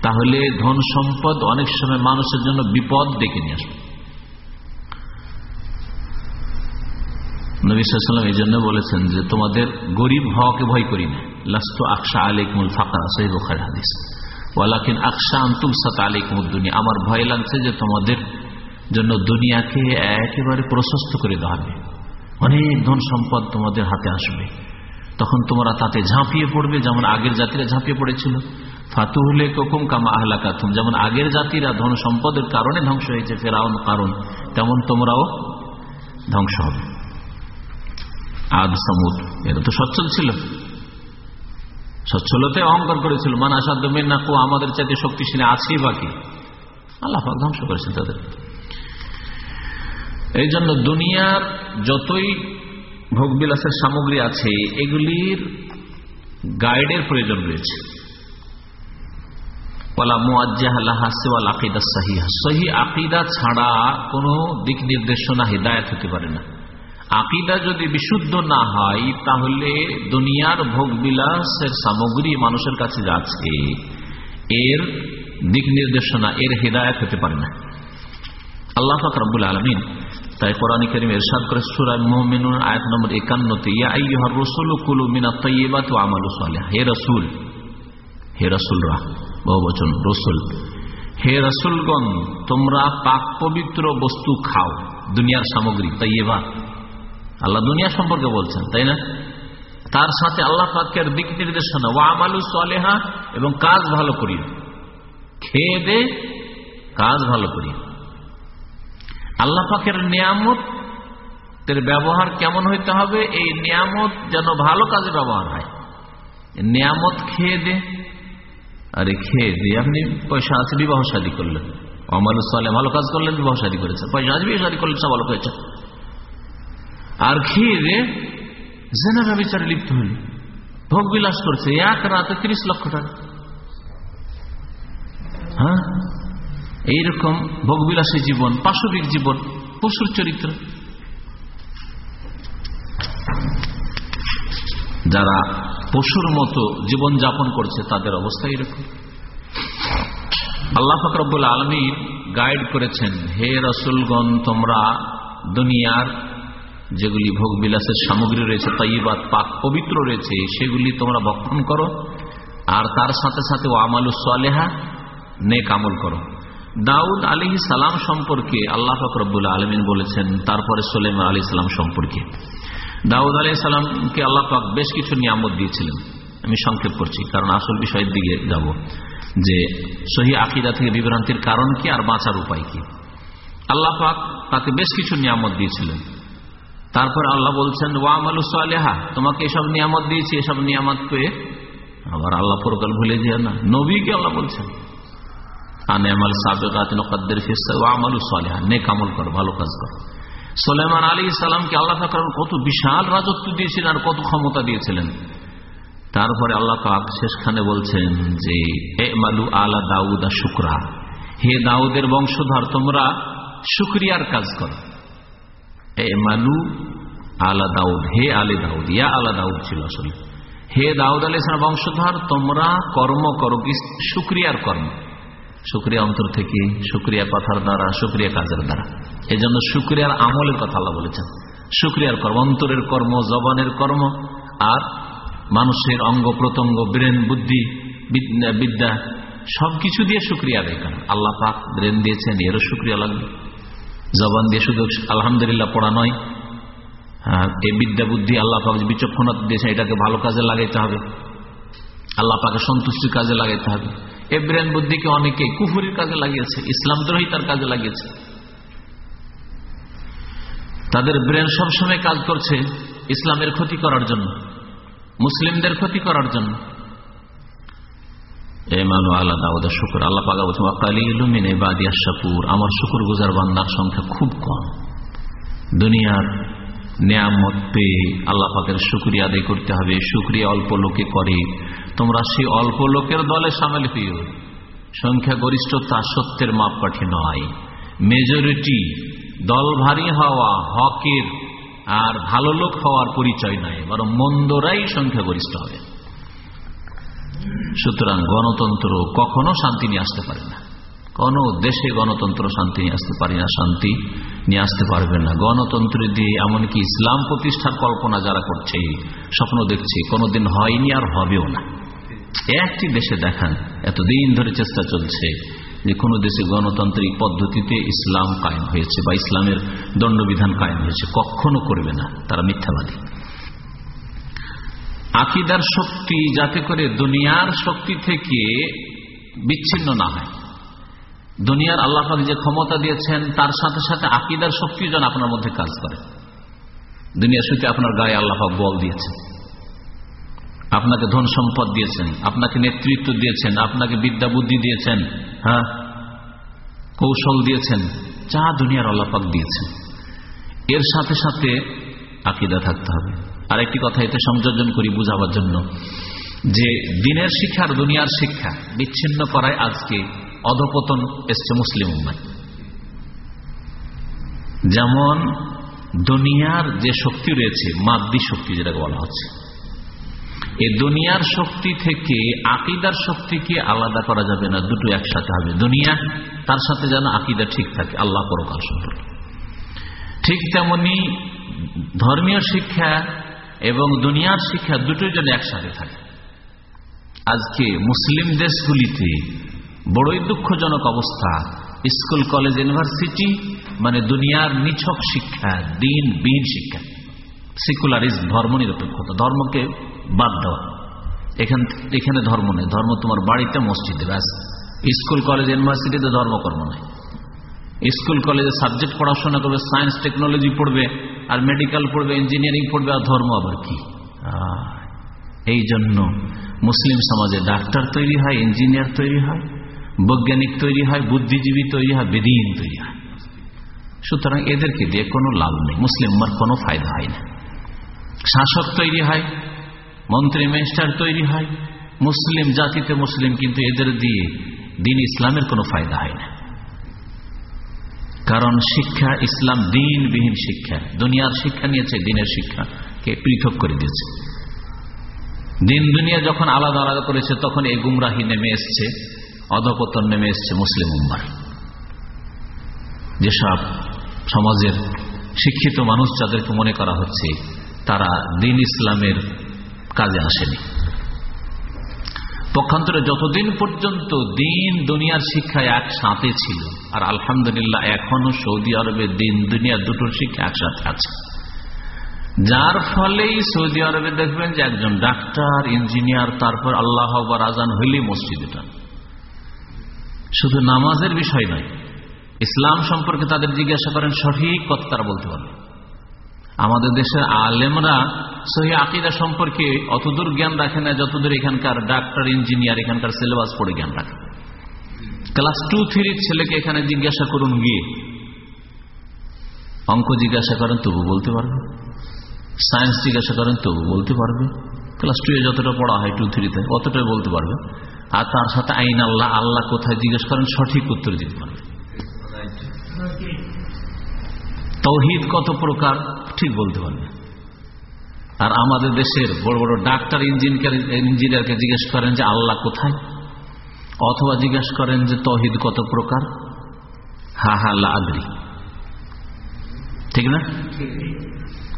তাহলে ধন সম্পদ অনেক সময় মানুষের জন্য বিপদ ডেকে নিয়ে আসবে। নবীলাম এই জন্য বলেছেন যে, তোমাদের গরিব হওয়াকে ভয় করি না। লাস্ত আকশা আলিকমুল ফাঁকা সহি বোখার হাদিস। ওয়ালাকিন আকশা আন্তুম সাত আলিকমুল দুনিয়া। আমার ভয় লাগছে যে তোমাদের জন্য দুনিয়াকে একেবারে প্রশস্ত করে দেওয়া হবে। অনেক ধন সম্পদ তোমাদের হাতে আসবে। তখন তোমরা তাতে ঝাঁপিয়ে পড়বে, যেমন আগের জাতিরা ঝাঁপিয়ে পড়েছিল। ফাতুহলে কোকুম কামা আহলাকাতুম। যেমন আগের জাতিরা ধন সম্পদের কারণে ধ্বংস হয়েছে, ফেরাউন কারণ, তেমন তোমরাও ধ্বংস হবে। আদ সামুদ এরা তো সচ্ছল ছিল। সচ্ছলতে অহংকার করেছিল। মান আসাদ না কো, আমাদের চাইতে শক্তিশালী আছে বাকি আল্লাহ ধ্বংস করেছেন তাদের। এই জন্য দুনিয়ার যতই ভোগবিলাসের সামগ্রী আছে, এগুলির গাইডের প্রয়োজন রয়েছে। ছাড়া কোনো দিক নির্দেশনা, হৃদায়ত হতে পারে না। আকিদা যদি বিশুদ্ধ না হয়, তাহলে দুনিয়ার ভোগবিলাসের সামগ্রী মানুষের কাছে যাচ্ছে। এর দিক নির্দেশনা, এর হৃদায়ত হতে পারে না। আল্লাহ ফাকরাবুল আলমিন তাই কোরআন করিম এরশাদ করে সুরায় মোহামিনুর আয়াত নম্বর একান্নতে রসুল কুলু মিনা তৈবাত আমালু সালেহ। হে রসুল, হে রসুলরা, বহু বচন, রসুল। হে রসুলগণ, তোমরা পাক পবিত্র বস্তু খাও, দুনিয়ার সামগ্রী তৈবা আল্লাহ দুনিয়া সম্পর্কে বলছেন, তাই না? তার সাথে আল্লাহ পাকের দিক নির্দেশনা ও আমালু সালেহা, এবং কাজ ভালো করি খেয়ে দে, কাজ ভালো করি আল্লাহ পাকের নিয়ামত ব্যবহার কেমন হইতে হবে? এই নিয়ামত যেন ভালো কাজে ব্যবহার হয়। নিয়ামত খেয়ে দে। আরে খেয়ে দে, আপনি পয়সা আছে, বিবাহ শাদী করলেন। সালে ভালো কাজ করলেন, বিবাহ শাদী করেছে পয়সা আছে, বিবাহ শাদী করলেন, সব ভালো হয়েছে আর খেয়ে দে জেনারা বিচারে লিপ্ত হইল। ভোগ বিলাস করছে, এক রাতে তিরিশ লক্ষ টাকা। হ্যাঁ? এইরকম ভোগবিলাসী জীবন, পাশবিক জীবন, পশুর চরিত্র। যারা পশুর মতো জীবন যাপন করছে, তাদের অবস্থা এরকম আল্লাহ ফকরবুল আলমী গাইড করেছেন, হে রসুলগণ, তোমরা দুনিয়ার যেগুলি ভোগ বিলাসের সামগ্রী রয়েছে তাইবাদ পাক পবিত্র রয়েছে, সেগুলি তোমরা ভক্ষণ করো। আর তার সাথে সাথে ও আমালু সালেহা, নেক আমল করো। দাউদ আলী সালাম সম্পর্কে আল্লাহ ফকরবুল আলমিন বলেছেন, তারপরে সোলেমা আলী সালাম সম্পর্কে। দাউদ আলী সালামকে আল্লাহ পাক বেশ কিছু নিয়ামত দিয়েছিলেন। আমি সংক্ষেপ করছি, কারণ আসল বিষয়ের দিকে যাব। যে সহি আকিদা থেকে বিভ্রান্তির কারণ কি আর বাঁচার উপায় কি? আল্লাহ পাক তাকে বেশ কিছু নিয়ামত দিয়েছিলেন। তারপর আল্লাহ বলছেন ওয়ামালু সালেহা, তোমাকে এসব নিয়ামত দিয়েছি, এসব নিয়ামত পেয়ে আবার আল্লাহ পরকাল ভুলে যেও না। নবীকে আল্লাহ বলছেন কাজ আল্লাহ কত রাজত্ব দিয়েছিলেন আর কত ক্ষমতা দিয়েছিলেন। তারপরে আল্লাহ শেষখানে বলছেন যে এ মালু আলা দাউদা শুক্রা, হে দাউদের বংশধর, তোমরা শুক্রিয়ার কাজ করো। এ মালু আলা দাউদ, হে আলে দাউদ, ইয়া আলা দাউদ ছিল আসলে। হে দাউদ আলী ইসলাম বংশধর, তোমরা কর্ম করো কি? শুক্রিয়ার কর্ম। শুক্রিয়া অন্তর থেকে, শুক্রিয়া কথার দ্বারা, শুক্রিয়া কাজের দ্বারা। এই জন্য শুক্রিয়ার আমলের কথা আল্লাহ বলেছেন। শুক্রিয়ার কর্ম, অন্তরের কর্ম, জবানের কর্ম, আর মানুষের অঙ্গ প্রত্যঙ্গ, ব্রেন, বুদ্ধি, বিদ্যা সবকিছু দিয়ে শুক্রিয়া আদায় করেন আল্লাহ পাক ব্রেন দিয়েছেন, এরও শুক্রিয়া লাগবে। জবান দিয়ে শুধু আলহামদুলিল্লাহ পড়া নয় এই বিদ্যা বুদ্ধি আল্লাহ পাক বিচক্ষণতা দিয়েছেন এটাকে ভালো কাজে লাগাইতে হবে। আল্লাহ পাকে সন্তুষ্টির কাজে লাগাইতে হবে। এ ব্রেন বুদ্ধিকে অনেকে কুফুরির কাজে লাগিয়েছে, ইসলাম দ্রোহিতার কাজে লাগিয়েছে। তাদের ব্রেন সবসময় কাজ করছে ইসলামের ক্ষতি করার জন্য, মুসলিমদের ক্ষতি করার জন্য। শুকুর। আল্লাহ পাকা আমার শুকুর। গুজার বান্দার সংখ্যা খুব কম। দুনিয়ার নিয়ামত পেয়ে আল্লাহ পাকের শুক্রিয়া আদায় করতে হবে। শুক্রিয়া অল্প লোকে করে। তোমরা সেই অল্প লোকের দলে সামিল হইও। সংখ্যা গরিষ্ঠতা সত্যের মাপকাঠি নয়। মেজরিটি দল ভারী হওয়া হকের আর ভালো লোক হওয়ার পরিচয় নয় বরং মন্দরাই সংখ্যাগরিষ্ঠ হবে। সুতরাং গণতন্ত্র কখনো শান্তি নিয়ে আসতে পারে না। কোন দেশে গণতন্ত্র শান্তি নিয়ে আসতে পারি না, শান্তি নিয়ে আসতে পারবে না। গণতন্ত্র দিয়ে এমনকি ইসলাম প্রতিষ্ঠার কল্পনা যারা করছে স্বপ্ন দেখছে, কোনোদিন হয়নি আর হবেও না। একটি দেশে দেখান, এতদিন ধরে চেষ্টা চলছে যে কোনো দেশে গণতান্ত্রিক পদ্ধতিতে ইসলাম কায়েম হয়েছে বা ইসলামের দণ্ডবিধান কায়েম হয়েছে, কখনো করবে না। তারা মিথ্যাবাদী। আকিদার শক্তি যাতে করে দুনিয়ার শক্তি থেকে বিচ্ছিন্ন না হয়। দুনিয়ার আল্লাহ যে ক্ষমতা দিয়েছেন, তার সাথে সাথে আকিদার শক্তি যেন আপনার মধ্যে কাজ করে। দুনিয়ার সুতে আপনার গায়ে আল্লাহ বল দিয়েছেন। আপনাকে ধন সম্পদ দিয়েছেন, আপনাকে নেতৃত্ব দিয়েছেন, আপনাকে বিদ্যা বুদ্ধি দিয়েছেন হ্যাঁ? কৌশল দিয়েছেন, যা দুনিয়ার আল্লাপাক দিয়েছেন। এর সাথে সাথে আকিদা থাকতে হবে। আর একটি কথা এতে সংযোজন করি বুঝাবার জন্য, যে দিনের শিক্ষা আর দুনিয়ার শিক্ষা বিচ্ছিন্ন করায় আজকে অধপতন এসছে মুসলিম উম্মায় যেমন দুনিয়ার যে শক্তি রয়েছে, মাদ্দি শক্তি যেটাকে বলা হচ্ছে এই দুনিয়ার শক্তি থেকে আকিদার শক্তিকে আলাদা করা যাবে না, দুটো একসাথে হবে। দুনিয়া তার সাথে যেন আকিদা ঠিক থাকে, আল্লাহ পরকাল সম্পর্কে ঠিক তেমনি ধর্মীয় শিক্ষা এবং দুনিয়ার শিক্ষা দুটোই যেন একসাথে থাকে। আজকে মুসলিম দেশগুলিতে বড়ই দুঃখজনক অবস্থা। স্কুল, কলেজ, ইউনিভার্সিটি মানে দুনিয়ার নিছক শিক্ষা, দিন বিহীন শিক্ষা। সেকুলারিজম ধর্ম নিরপেক্ষতা ধর্মকে বাদ দেওয়া এখান এখানে ধর্ম নেই। ধর্ম তোমার বাড়িতে মসজিদে, ব্যাস। স্কুল, কলেজ, ইউনিভার্সিটিতে ধর্মকর্ম নেই। স্কুল, কলেজে সাবজেক্ট পড়াশোনা করবে সায়েন্স টেকনোলজি পড়বে, আর মেডিকেল পড়বে ইঞ্জিনিয়ারিং পড়বে, আর ধর্ম আবার কি? এই জন্য মুসলিম সমাজে ডাক্তার তৈরি হয় ইঞ্জিনিয়ার তৈরি হয় বৈজ্ঞানিক তৈরি হয়, বুদ্ধিজীবী তৈরি হয়, বেদিন তৈরি হয়। সুতরাং এদেরকে দিয়ে কোনো লাভ নেই মুসলিম কোনো ফায়দা হয় না। শাসক তৈরি হয়, মন্ত্রী মিনিস্টার তৈরি হয়, মুসলিম জাতিতে মুসলিম, কিন্তু এদের দিয়ে দিন ইসলামের কোনো ফায়দা হয় না। কারণ শিক্ষা ইসলাম, দিনবিহীন শিক্ষা। দুনিয়ার শিক্ষা নিয়েছে, দিনের শিক্ষাকে পৃথক করে দিয়েছে। দিন দুনিয়া যখন আলাদা আলাদা করেছে, তখন এই গুমরাহি নেমে এসছে। অধপতন নেমে এসছে মুসলিম উম্মার। যেসব সমাজের শিক্ষিত মানুষ যাদেরকে মনে করা হচ্ছে, তারা দিন ইসলামের কাজে আসেনি। পক্ষান্তরে যতদিন পর্যন্ত দিন দুনিয়ার শিক্ষায় একসাথে ছিল, আর আলহামদুলিল্লাহ এখনও সৌদি আরবে দিন দুনিয়ার দুটোর শিক্ষা একসাথে আছে। যার ফলেই সৌদি আরবে দেখবেন যে একজন ডাক্তার, ইঞ্জিনিয়ার, তারপর আল্লাহ আজান হইলেই মসজিদ এটা শুধু নামাজের বিষয় নয়, ইসলাম সম্পর্কে তাদের জিজ্ঞাসা করেন সঠিক কথা তারা বলতে পারবে। আমাদের দেশের আলেমরা সহি আকিদা সম্পর্কে অতদূর জ্ঞান রাখে না, যতদূর এখানকার ডাক্তার, ইঞ্জিনিয়ার, এখানকার সিলেবাস পড়ে জ্ঞান রাখে। ক্লাস টু থ্রির ছেলেকে এখানে জিজ্ঞাসা করুন গিয়ে। অঙ্ক জিজ্ঞাসা করেন, তবু বলতে পারবে। সায়েন্স জিজ্ঞাসা করেন, তবু বলতে পারবে। ক্লাস টু এ যতটা পড়া হয় টু থ্রিতে, অতটাই বলতে পারবে। আর তার সাথে আইন আল্লাহ আল্লাহ কোথায় জিজ্ঞেস করেন, সঠিক উত্তর দিতে পারবে। তৌহিদ কত প্রকার, ঠিক বলতে পারবে আর আমাদের দেশের বড় বড় ডাক্তার ইঞ্জিনিয়ার ইঞ্জিনিয়ারকে জিজ্ঞেস করেন যে আল্লাহ কোথায়? অথবা জিজ্ঞেস করেন যে তহিদ কত প্রকার? হা হা আগ্রি ঠিক না?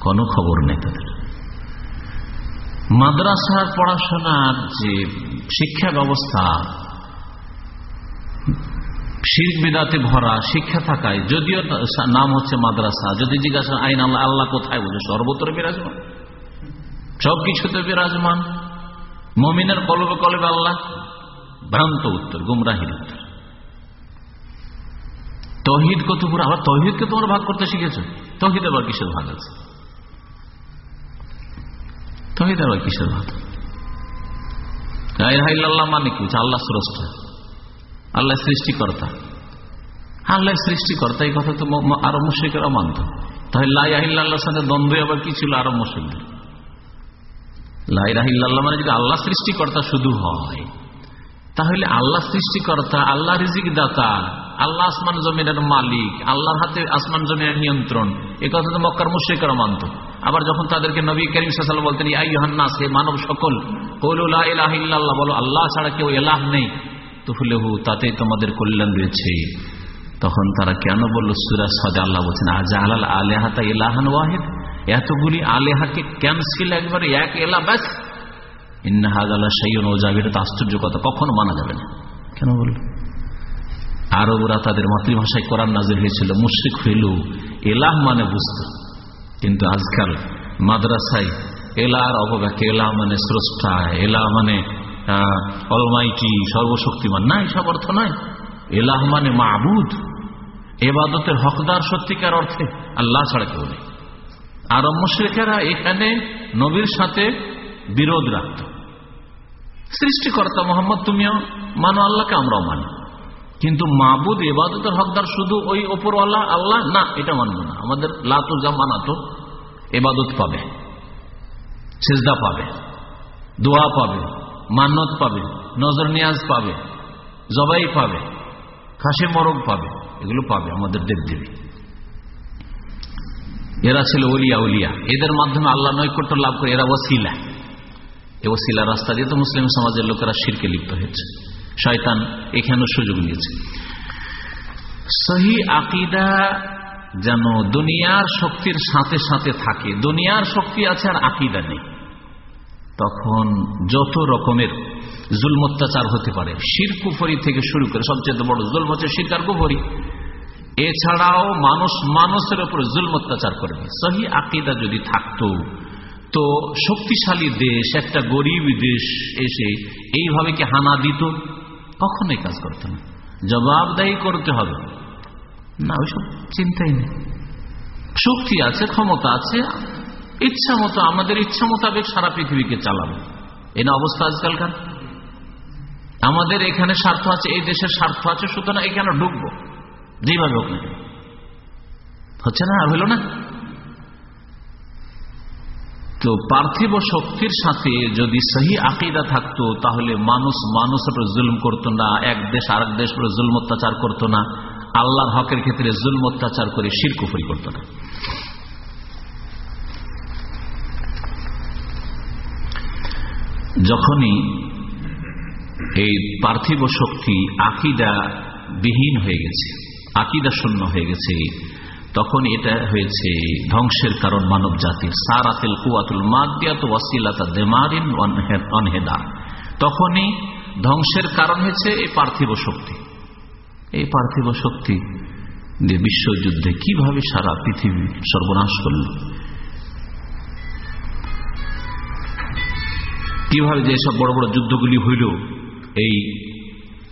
কোনো খবর নেই তাদের। মাদ্রাসার পড়াশোনার যে শিক্ষা ব্যবস্থা শির বিদাতে ভরা, শিক্ষা থাকায়, যদিও নাম হচ্ছে মাদ্রাসা, যদি জিজ্ঞাসা আইন আল্লাহ আল্লাহ কোথায়? বলে সর্বত্র বিরাজমান। সবকিছুতে বিরাজমান। মমিনের কলবে কলবে আল্লাহ, ভ্রান্ত উত্তর, গুমরাহির উত্তর। তহিদ কত পুরো আবার তহিদকে তোমার ভাগ করতে শিখেছ? তহিদ আবার কিসের ভাগ আছে? তহিদ আবার কিসের আল্লাহ মানে কি? আল্লাহ স্রষ্টা। আল্লাহ সৃষ্টিকর্তা। আল্লাহ সৃষ্টিকর্তা, এই কথা তো আরও মুশ্রিকেরা মানত। লাইরাহিল্লাহ মানে যদি আল্লাহ সৃষ্টিকর্তা শুধু হয়, তাহলে আল্লাহ সৃষ্টিকর্তা, আল্লাহ রিজিক দাতা আল্লাহ আসমান জমিনের মালিক, আল্লাহর হাতে আসমান জমিনের নিয়ন্ত্রণ এ কথা তো মক্কার মুশ্রিকরা মানত। আবার যখন তাদেরকে নবী করিম সাল বলতেন ইয়ান্না সে মানব সকল কৌল্লাহ বলো আল্লাহ ছাড়া কেউ এলাহ নেই। তো ফুলেহু তাতে তোমাদের কল্যাণ রয়েছে। তখন তারা কেন বলল সুরাজ সাদে আল্লাহ বলছেন আজ আল্লাহ আলেহাতা ইলাহান ওয়াহেদ? এতগুলি আলেহাকে ক্যান্সেল একবারে এক এলা ব্যাস। ইন্নাহাদ আল্লাহ সেই অনুযায়ী এটা তো আশ্চর্য কথা কখনো মানা যাবে না। কেন বলল? আরবরা তাদের মাতৃভাষায় কোরআন নাজির হয়েছিল মুশ্রিক হইল এলাহ মানে বুঝত। কিন্তু আজকাল মাদ্রাসায় এলার অবব্যাখ্যা, এলা মানে স্রষ্টা, এলা মানে অলমাইটি সর্বশক্তিমান। না, এসব অর্থ নয়। এলাহ মানে মাহবুদ এবাদতের হকদার সত্যিকার অর্থে আল্লাহ ছাড়া কেউ নেই। আর মুশ্রিকেরা এখানে নবীর সাথে বিরোধ রাখত। সৃষ্টিকর্তা মোহাম্মদ তুমিও মানো, আল্লাহকে আমরাও মানি। কিন্তু মাহবুদ এবাদতের হকদার শুধু ওই ওপরওয়ালা আল্লাহ? না, এটা মানব না। আমাদের লাতু জামানা তো এবাদত পাবে, সেজদা পাবে, দোয়া পাবে, মান্নত পাবে, নজর নিয়াজ পাবে, জবাই পাবে, খাসে মরগ পাবে, এগুলো পাবে আমাদের দেব দেবদেবী। এরা ছিল উলিয়া উলিয়া এদের মাধ্যমে আল্লাহ নৈকট্য লাভ করে, এরা ওসিলা। এ ওসিলা রাস্তা দিয়ে তো মুসলিম সমাজের লোকেরা শিরকে লিপ্ত হয়েছে। শয়তান এখানেও সুযোগ নিয়েছে। সহি আকিদা যেন দুনিয়ার শক্তির সাথে সাথে থাকে, দুনিয়ার শক্তি আছে আর আকিদা নেই। তখন যত রকমের জুলম অত্যাচার হতে পারে, শির কুফরি থেকে শুরু করে সবচেয়ে বড় জুলম হচ্ছে শিরকার কুফরি। এছাড়াও মানুষ মানুষের উপরে জুলম অত্যাচার করবে সহি আকিদা যদি থাকতো, তো শক্তিশালী দেশ, একটা গরিব দেশ এসে এইভাবে কি হানা দিত? কখনোই কাজ করতো না জবাবদায়ী করতে হবে। না ওইসব চিন্তাই নেই। শক্তি আছে, ক্ষমতা আছে, ইচ্ছা মতো, আমাদের ইচ্ছা মোতাবেক সারা পৃথিবীকে চালাবো। এ না অবস্থা আজকালকার? আমাদের এখানে স্বার্থ আছে, এই দেশের স্বার্থ আছে, সুতরাং এখানে ঢুকবো। যেভাবে হোক না হচ্ছে না হইল না? তো পার্থিব শক্তির সাথে যদি সহি আকিদা থাকতো, তাহলে মানুষ মানুষের উপরে জুলম করতো না, এক দেশ আর এক দেশ জুলম অত্যাচার করতো না। আল্লাহর হকের ক্ষেত্রে জুলম অত্যাচার করে শিরকুফরি করতো না। যখনই এই পার্থিব শক্তি আকিদা বিহীন হয়ে গেছে, আকিদা শূন্য হয়ে গেছে তখন এটা হয়েছে ধ্বংসের কারণ মানব জাতির সারাতিল কুয়াতুল মাদিয়াত ওয়াসিলাতা দেমারিন অনহেদা তখনই ধ্বংসের কারণ হয়েছে এই পার্থিব শক্তি। এই পার্থিব শক্তি যে বিশ্বযুদ্ধে কীভাবে সারা পৃথিবী সর্বনাশ করল? কীভাবে যে সব বড় বড় যুদ্ধগুলি হইল, এই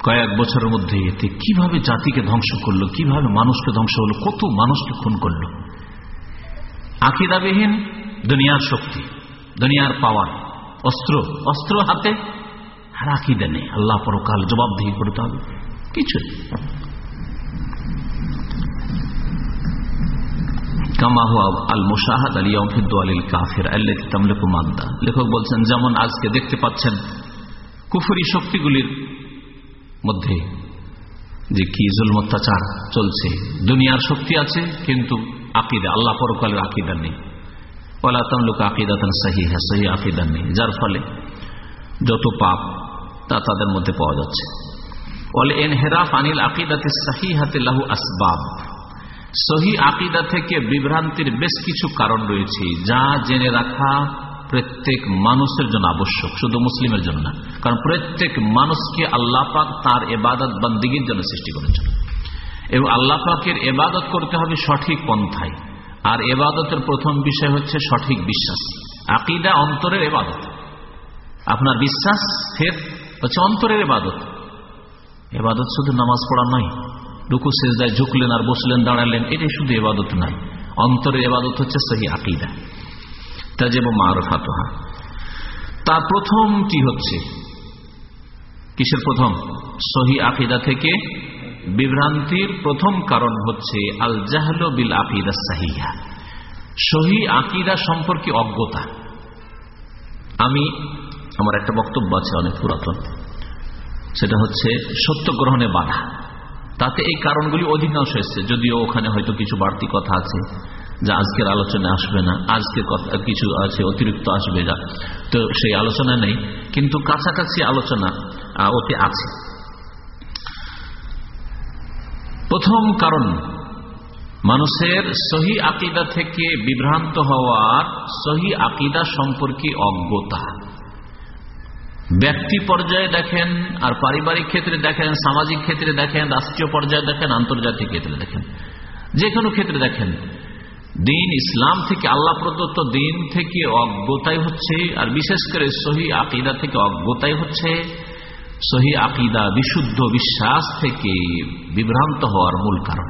কয়েক বছরের মধ্যে এতে কীভাবে জাতিকে ধ্বংস করল, কীভাবে মানুষকে ধ্বংস হলো, কত মানুষকে খুন করল? আকিদাবিহীন দুনিয়ার শক্তি, দুনিয়ার পাওয়ার, অস্ত্র অস্ত্র হাতে আর আকিদা নেই। আল্লাহ পরকাল জবাবদিহি করতে হবে। কিছু লেখক বলছেন, যেমন আজকে দেখতে পাচ্ছেন, কুফুরি শক্তিগুলির মধ্যে যে কি জুল অত্যাচার চলছে। দুনিয়ার শক্তি আছে, কিন্তু আকিদা, আল্লাহ পরকালের আকিদা নেই। ওলা তামলুক আকিদাতান সাহি হ্যাঁ সহি আকিদা নেই। যার ফলে যত পাপ তা তাদের মধ্যে পাওয়া যাচ্ছে। বলে এনহেরাফ আনিল আকিদাতে সাহি হাতে লাহু আসবাব। সহি আকিদা থেকে বিভ্রান্তির বেশ কিছু কারণ রয়েছে। যা জেনে রাখা প্রত্যেক মানুষের জন্য আবশ্যক, শুধু মুসলিমের জন্য না। কারণ প্রত্যেক মানুষকে আল্লাহ পাক তার এবাদত বন্দিগির জন্য সৃষ্টি করেছেন। এবং আল্লাহ পাকের এবাদত করতে হবে সঠিক পন্থায়। আর এবাদতের প্রথম বিষয় হচ্ছে সঠিক বিশ্বাস। আকিদা অন্তরের এবাদত। আপনার বিশ্বাস, ফের হচ্ছে অন্তরের এবাদত। এবাদত শুধু নামাজ পড়া নয়। রুকু শেষদায় ঝুঁকলেন আর বসলেন, দাঁড়ালেন, এটাই শুধু এবাদত নয়। অন্তরের এবাদত হচ্ছে সহি আকিদা। তাজেব মারফাতহা। তার প্রথমটি হচ্ছে? কিসের প্রথম? সহি আকিদা থেকে বিভ্রান্তির প্রথম কারণ হচ্ছে আল জাহল বিল আকিদা সাহিয়া সহি আকিদা সম্পর্কে অজ্ঞতা। আমি, আমার একটা বক্তব্য আছে অনেক পুরাতন। সেটা হচ্ছে সত্য গ্রহণে বাধা। তাতে এই কারণগুলি অধিকাংশ এসছে, যদিও ওখানে হয়তো কিছু বাড়তি কথা আছে। যা আজকের আলোচনায় আসবে না, আজকে কথা কিছু আছে, অতিরিক্ত আসবে যা তো সেই আলোচনা নেই, কিন্তু কাছাকাছি আলোচনা ওতে আছে। প্রথম কারণ, মানুষের সহি আকিদা থেকে বিভ্রান্ত হওয়ার সহি আকিদা সম্পর্কে অজ্ঞতা। ব্যক্তি পর্যায়ে দেখেন আর পারিবারিক ক্ষেত্রে দেখেন, সামাজিক ক্ষেত্রে দেখেন, রাষ্ট্রীয় পর্যায়ে দেখেন, আন্তর্জাতিক ক্ষেত্রে দেখেন যে কোনো ক্ষেত্রে দেখেন দিন ইসলাম থেকে আল্লাহ প্রদত্ত দিন থেকে অজ্ঞতাই হচ্ছে, আর বিশেষ করে সহি আকিদা থেকে অজ্ঞতাই হচ্ছে। সহি আকিদা বিশুদ্ধ বিশ্বাস থেকে বিভ্রান্ত হওয়ার মূল কারণ।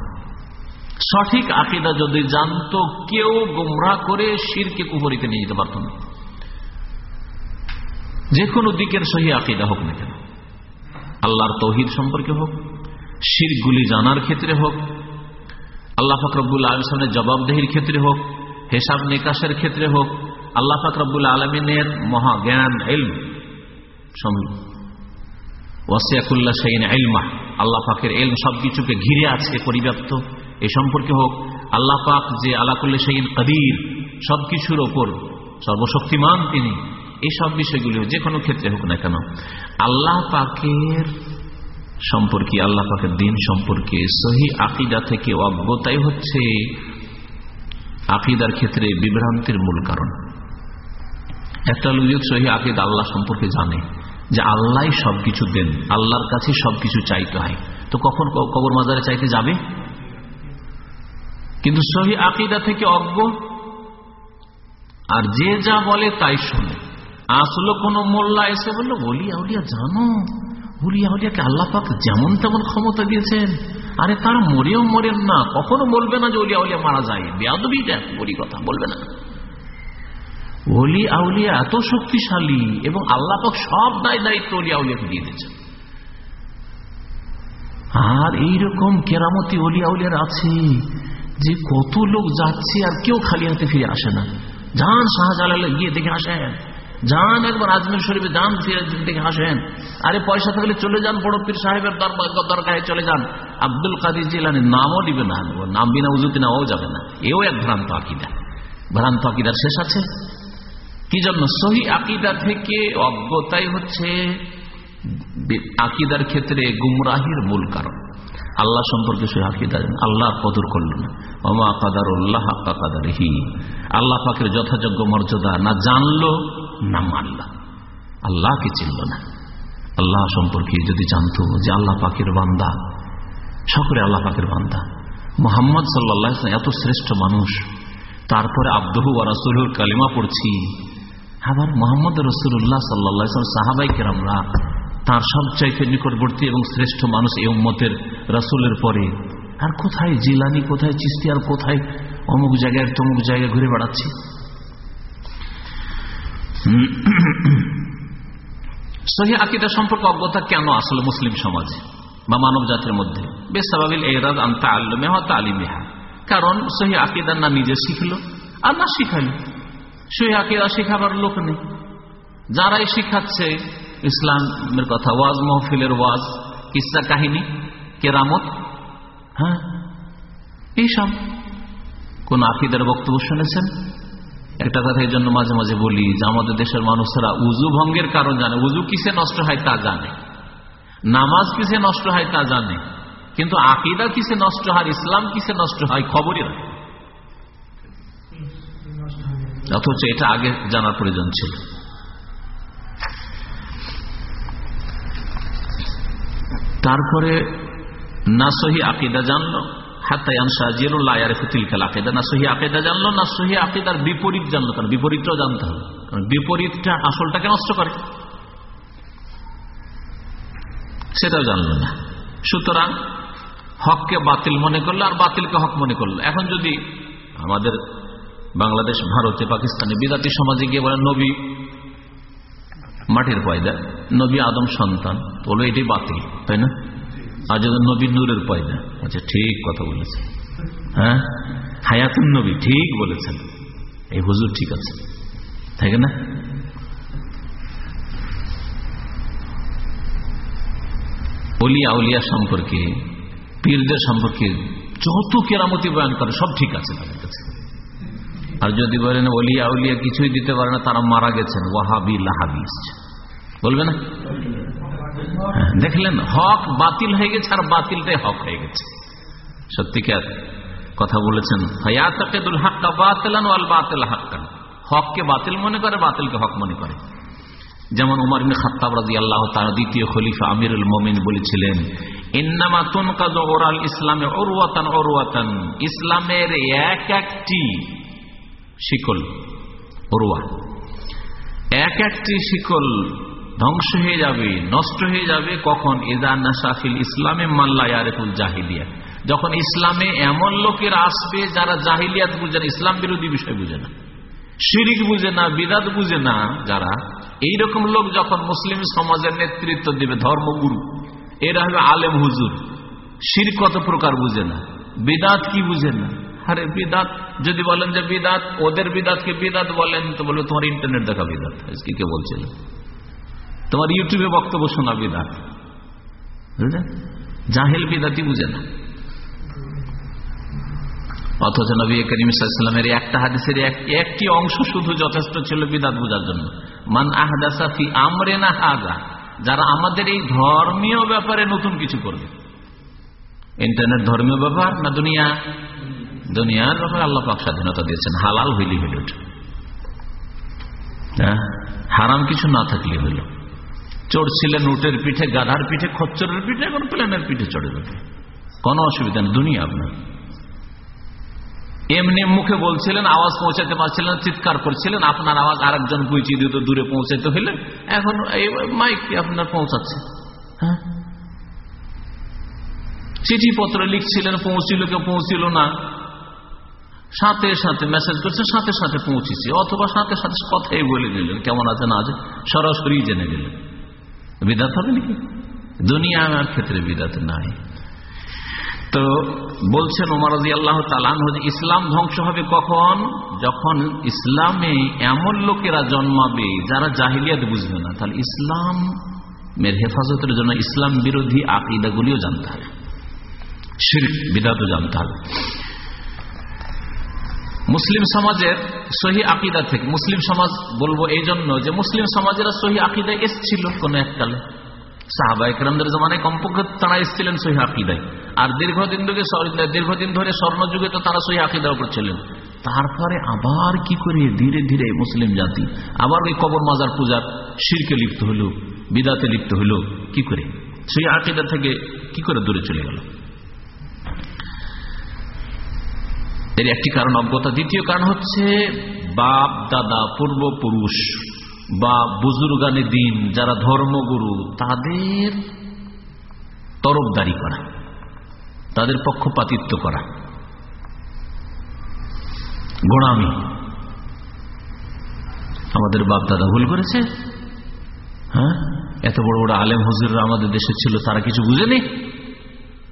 সঠিক আকিদা যদি জানত, কেউ গোমরা করে শিরকে কুহরিতে নিয়ে যেতে পারত না। যে কোনো দিকের সহি আকিদা হোক না কেন। আল্লাহর তৌহিদ সম্পর্কে হোক, শিরগুলি জানার ক্ষেত্রে হোক আল্লাহ ফাকরবুল আলমের জবাবদেহির ক্ষেত্রে হোক, হেসাব নিকাশের ক্ষেত্রে হোক, আল্লাহ ফাকরবুল আলমিনের মহা জ্ঞান এলম ওয়াসিয়াকুল্লা সাইন এলমা আল্লাহ পাকের এলম সবকিছুকে ঘিরে আছে পরিব্যাপ্ত। এ সম্পর্কে হোক, আল্লাহ পাক যে আলাকুল্লা সাইন কদির, সবকিছুর ওপর সর্বশক্তিমান তিনি এইসব বিষয়গুলি যে কোনো ক্ষেত্রে হোক না কেন, আল্লাহ পাকের সম্পর্কে আল্লাহ পাকের দিন সম্পর্কে সহি আকিদা থেকে অজ্ঞতাই হচ্ছে আকিদার ক্ষেত্রে বিভ্রান্তির মূল কারণ। একটা লোক সহি আকিদা আল্লাহ সম্পর্কে জানে যে আল্লাহ সবকিছু দেন, আল্লাহর কাছে সবকিছু চাইতে হয়, তো কখন কবর মাজারে চাইতে যাবে? কিন্তু সহি আকিদা থেকে অজ্ঞ আর যে যা বলে তাই শোনে। আসলো কোন মোল্লা এসে বলল বলিয়া উলিয়া জানো। উলিয়াকে আল্লাহ পাক যেমন তেমন ক্ষমতা দিয়েছেন। আরে তারা মরেও মরেন না, কখনো বলবে না যে উলিয়া উলিয়া মারা যায়। বেয়াদবি দেখ, বলি কথা, বলবে না। অলি আউলিয়া এত শক্তিশালী এবং আল্লাহ পাক সব দায় দায়িত্ব অলি দিয়ে দিয়েছেন। আর এইরকম কেরামতি অলি আছে যে কত লোক যাচ্ছে আর কেউ খালি হাতে ফিরে আসে না। যান শাহজালালে গিয়ে দেখে আসেন যান একবার আজমের শরীফে, যান থেকে আসেন। আরে পয়সা থাকলে চলে যান, বড় পীর সাহেবের দরকারে চলে যান। আব্দুল কাদির জিলানি নামও দিবে না। নাম বিনা উজুতি নাও যাবে না। এও এক ভ্রান্ত আকিদা। ভ্রান্ত আকিদার শেষ আছে। কি জন্য? সহি আকিদা থেকে অজ্ঞতাই হচ্ছে আকিদার ক্ষেত্রে গুমরাহির মূল কারণ। আল্লাহ সম্পর্কে সহি আকিদা আল্লাহ কদর করল না। অমা কাদার উল্লাহ আল্লাহ পাকের যথাযোগ্য মর্যাদা না জানলো না মানল আল্লাহকে চিনল না। আল্লাহ সম্পর্কে যদি জানতো যে আল্লাহ পাকের বান্দা, সকলে আল্লাহ পাকের বান্দা। মোহাম্মদ সাল্লাহ এত শ্রেষ্ঠ মানুষ, তারপরে আব্দহু রাসুলুর কালিমা পড়ছি। আবার মোহাম্মদ রসুল্লাহ সাল্লা সাহাবাই কেরামরা, তার সবচাইতে নিকটবর্তী এবং শ্রেষ্ঠ মানুষ এই উম্মতের রসুলের পরে। আর কোথায় জিলানি, কোথায় চিস্তি আর কোথায় অমুক জায়গায় তমুক জায়গায় ঘুরে বেড়াচ্ছি? *coughs* সহি আকিদা সম্পর্কে অজ্ঞতা কেন আসলে মুসলিম সমাজে বা মানব জাতির মধ্যে? বেসাবাবিল এরাজ আন্তা আল্লমেহা তালিমেহা কারণ সহি আকিদা না নিজে শিখলো, আর না শিখাইল সহি আকিদা শিখাবার লোক নেই। যারাই শিখাচ্ছে ইসলামের কথা, ওয়াজ মহফিলের ওয়াজ, কিসা কাহিনী, কেরামত হ্যাঁ? এইসব। কোন আকিদার বক্তব্য শুনেছেন? একটা কথা এই জন্য মাঝে মাঝে বলি যে আমাদের দেশের মানুষরা উজু ভঙ্গের কারণ জানে। উজু কিসে নষ্ট হয় তা জানে। নামাজ কিসে নষ্ট হয় তা জানে। কিন্তু আকিদা কিসে নষ্ট হয়, ইসলাম কিসে নষ্ট হয়, খবরই রাখে অথচ এটা আগে জানার প্রয়োজন ছিল। তারপরে না সহি আকিদা জানলো, না সহি আকিদার বিপরীত জানলো। কারণ বিপরীতটাও জানতে হবে। কারণ বিপরীতটা আসলটাকে নষ্ট করে। সেটাও জানলো না। সুতরাং হককে বাতিল মনে করল আর বাতিলকে হক মনে করল। এখন যদি আমাদের বাংলাদেশ, ভারতে, পাকিস্তানে বিদাতি সমাজে গিয়ে বলে নবী মাটির পয়দা, নবী আদম সন্তান বলো এটি বাতিল, তাই না? আর যদি নবী নূরের পয়দা। আচ্ছা ঠিক কথা বলেছেন। হ্যাঁ? হায়াতুন নবী, ঠিক বলেছেন। এই হুজুর ঠিক আছে। তাই না? অলিয়া উলিয়া সম্পর্কে, পীরদের সম্পর্কে যত কেরামতি বয়ান করে, সব ঠিক আছে তাদের কাছে। আর যদি বলেন অলিয়া উলিয়া কিছুই দিতে পারে না, তারা মারা গেছেন। ওয়াহাবি লাহাবি বলবে না? দেখলেন হক বাতিল হয়ে গেছে আর বাতিলটাই হক হয়ে গেছে। সত্যিকার কথা বলেছেন হাক্কা বাতিলান বাতিল হককে বাতিল মনে করে, বাতিলকে হক মনে করে। যেমন উমর ইবনে খাত্তাব রাদিয়াল্লাহু দ্বিতীয় খলিফা আমিরুল মুমিন বলেছিলেন ইসলামে উরওয়াতান উরওয়াতান। ইসলামের এক একটি শিকল, উরওয়া। এক একটি শিকল ধ্বংস হয়ে যাবে, নষ্ট হয়ে যাবে কখন? ইদান নাসাফিল ইসলামে মাল্লা ইয়ারেফুল জাহিলিয়া। যখন ইসলামে এমন লোকের আসবে যারা জাহিলিয়াত বুঝে না, ইসলাম বিরোধী বিষয় বুঝে না, শিরিক বুঝে না, বিদাত বুঝে না, যারা এইরকম লোক যখন মুসলিম সমাজের নেতৃত্ব দেবে, ধর্মগুরু, এরা হবে আলেম হুজুর, শির কত প্রকার বুঝে না, বিদাত কি বুঝে না? আরে বিদাত, যদি বলেন যে বিদাত, ওদের বিদাতকে বিদাত বলেন, তো বলে তোমার ইন্টারনেট দেখা বিদাত, আজকে কে বলছিল? তোমার ইউটিউবে বক্তব্য শোনা বিদাত। বুঝলেন জাহেল বিদাতি বুঝে না। অথচ নবী করিম সাল্লামের একটা হাদিসের একটি অংশ শুধু যথেষ্ট ছিল বিদাত বোঝার জন্য। মান আহদাসাফি আমরে না হাজা যারা আমাদের এই ধর্মীয় ব্যাপারে নতুন কিছু করবে। ইন্টারনেট ধর্মীয় ব্যাপার না দুনিয়া? দুনিয়ার ব্যাপারে আল্লাহ পাক স্বাধীনতা দিয়েছেন, হালাল হইলি হইল হারাম কিছু না থাকলে হইল। চড়ছিলেন উটের পিঠে, গাধার পিঠে, খচ্চরের পিঠে এখন প্লেনের পিঠে চড়ে যাবে কোনো অসুবিধা নেই, দুনিয়া আপনার। এমনি মুখে বলছিলেন, আওয়াজ পৌঁছাতে পারছিলেন, চিৎকার করছিলেন, আপনার আওয়াজ আরেকজন বুঝি দিত, দূরে পৌঁছাতে হইলে। এখন মাইক আপনার পৌঁছাচ্ছে? হ্যাঁ? চিঠিপত্র লিখছিলেন, পৌঁছিল কেউ, পৌঁছিল না। সাথে সাথে মেসেজ করছে, সাথে সাথে পৌঁছেছে। অথবা সাথে সাথে কথাই বলে দিলেন, কেমন আছে না আছে, সরাসরি জেনে গেলেন বিদাত হবে নাকি? দুনিয়া আমার ক্ষেত্রে বিদাত নাই। তো বলছেন ওমর আল্লাহ তালান ইসলাম ধ্বংস হবে কখন? যখন ইসলামে এমন লোকেরা জন্মাবে যারা জাহিলিয়াত বুঝবে না, তাহলে ইসলাম মের হেফাজতের জন্য ইসলাম বিরোধী আকিদাগুলিও জানতে হবে। শির্ক, বিদাতও জানতে হবে। মুসলিম সমাজের সহি আকিদা থেকে, মুসলিম সমাজ বলব এই জন্য যে মুসলিম সমাজেরা সহি আকিদায় এসছিল কোন এককালে। সাহাবা একরামদের কমপক্ষে তারা এসেছিলেন সহি আকিদায়। আর দীর্ঘদিন ধরে দীর্ঘদিন ধরে স্বর্ণযুগে তো তারা সহি আকিদার উপর ছিলেন। তারপরে আবার কি করে ধীরে ধীরে মুসলিম জাতি, আবার ওই কবর মাজার পূজার শিরকে লিপ্ত হলো, বিদাতে লিপ্ত হলো, কি করে? সেই আকিদা থেকে কি করে দূরে চলে গেল? এর একটি কারণ অজ্ঞতা। দ্বিতীয় কারণ হচ্ছে বাপ, দাদা, পূর্বপুরুষ বা বুজুর্গানে দিন, যারা ধর্মগুরু, তাদের তরফদারি করা, তাদের পক্ষপাতিত্ব করা। গোড়ামি। আমাদের বাপ, দাদা ভুল করেছে? হ্যাঁ? এত বড় বড় আলেম হজুররা আমাদের দেশে ছিল, তারা কিছু বুঝেনি?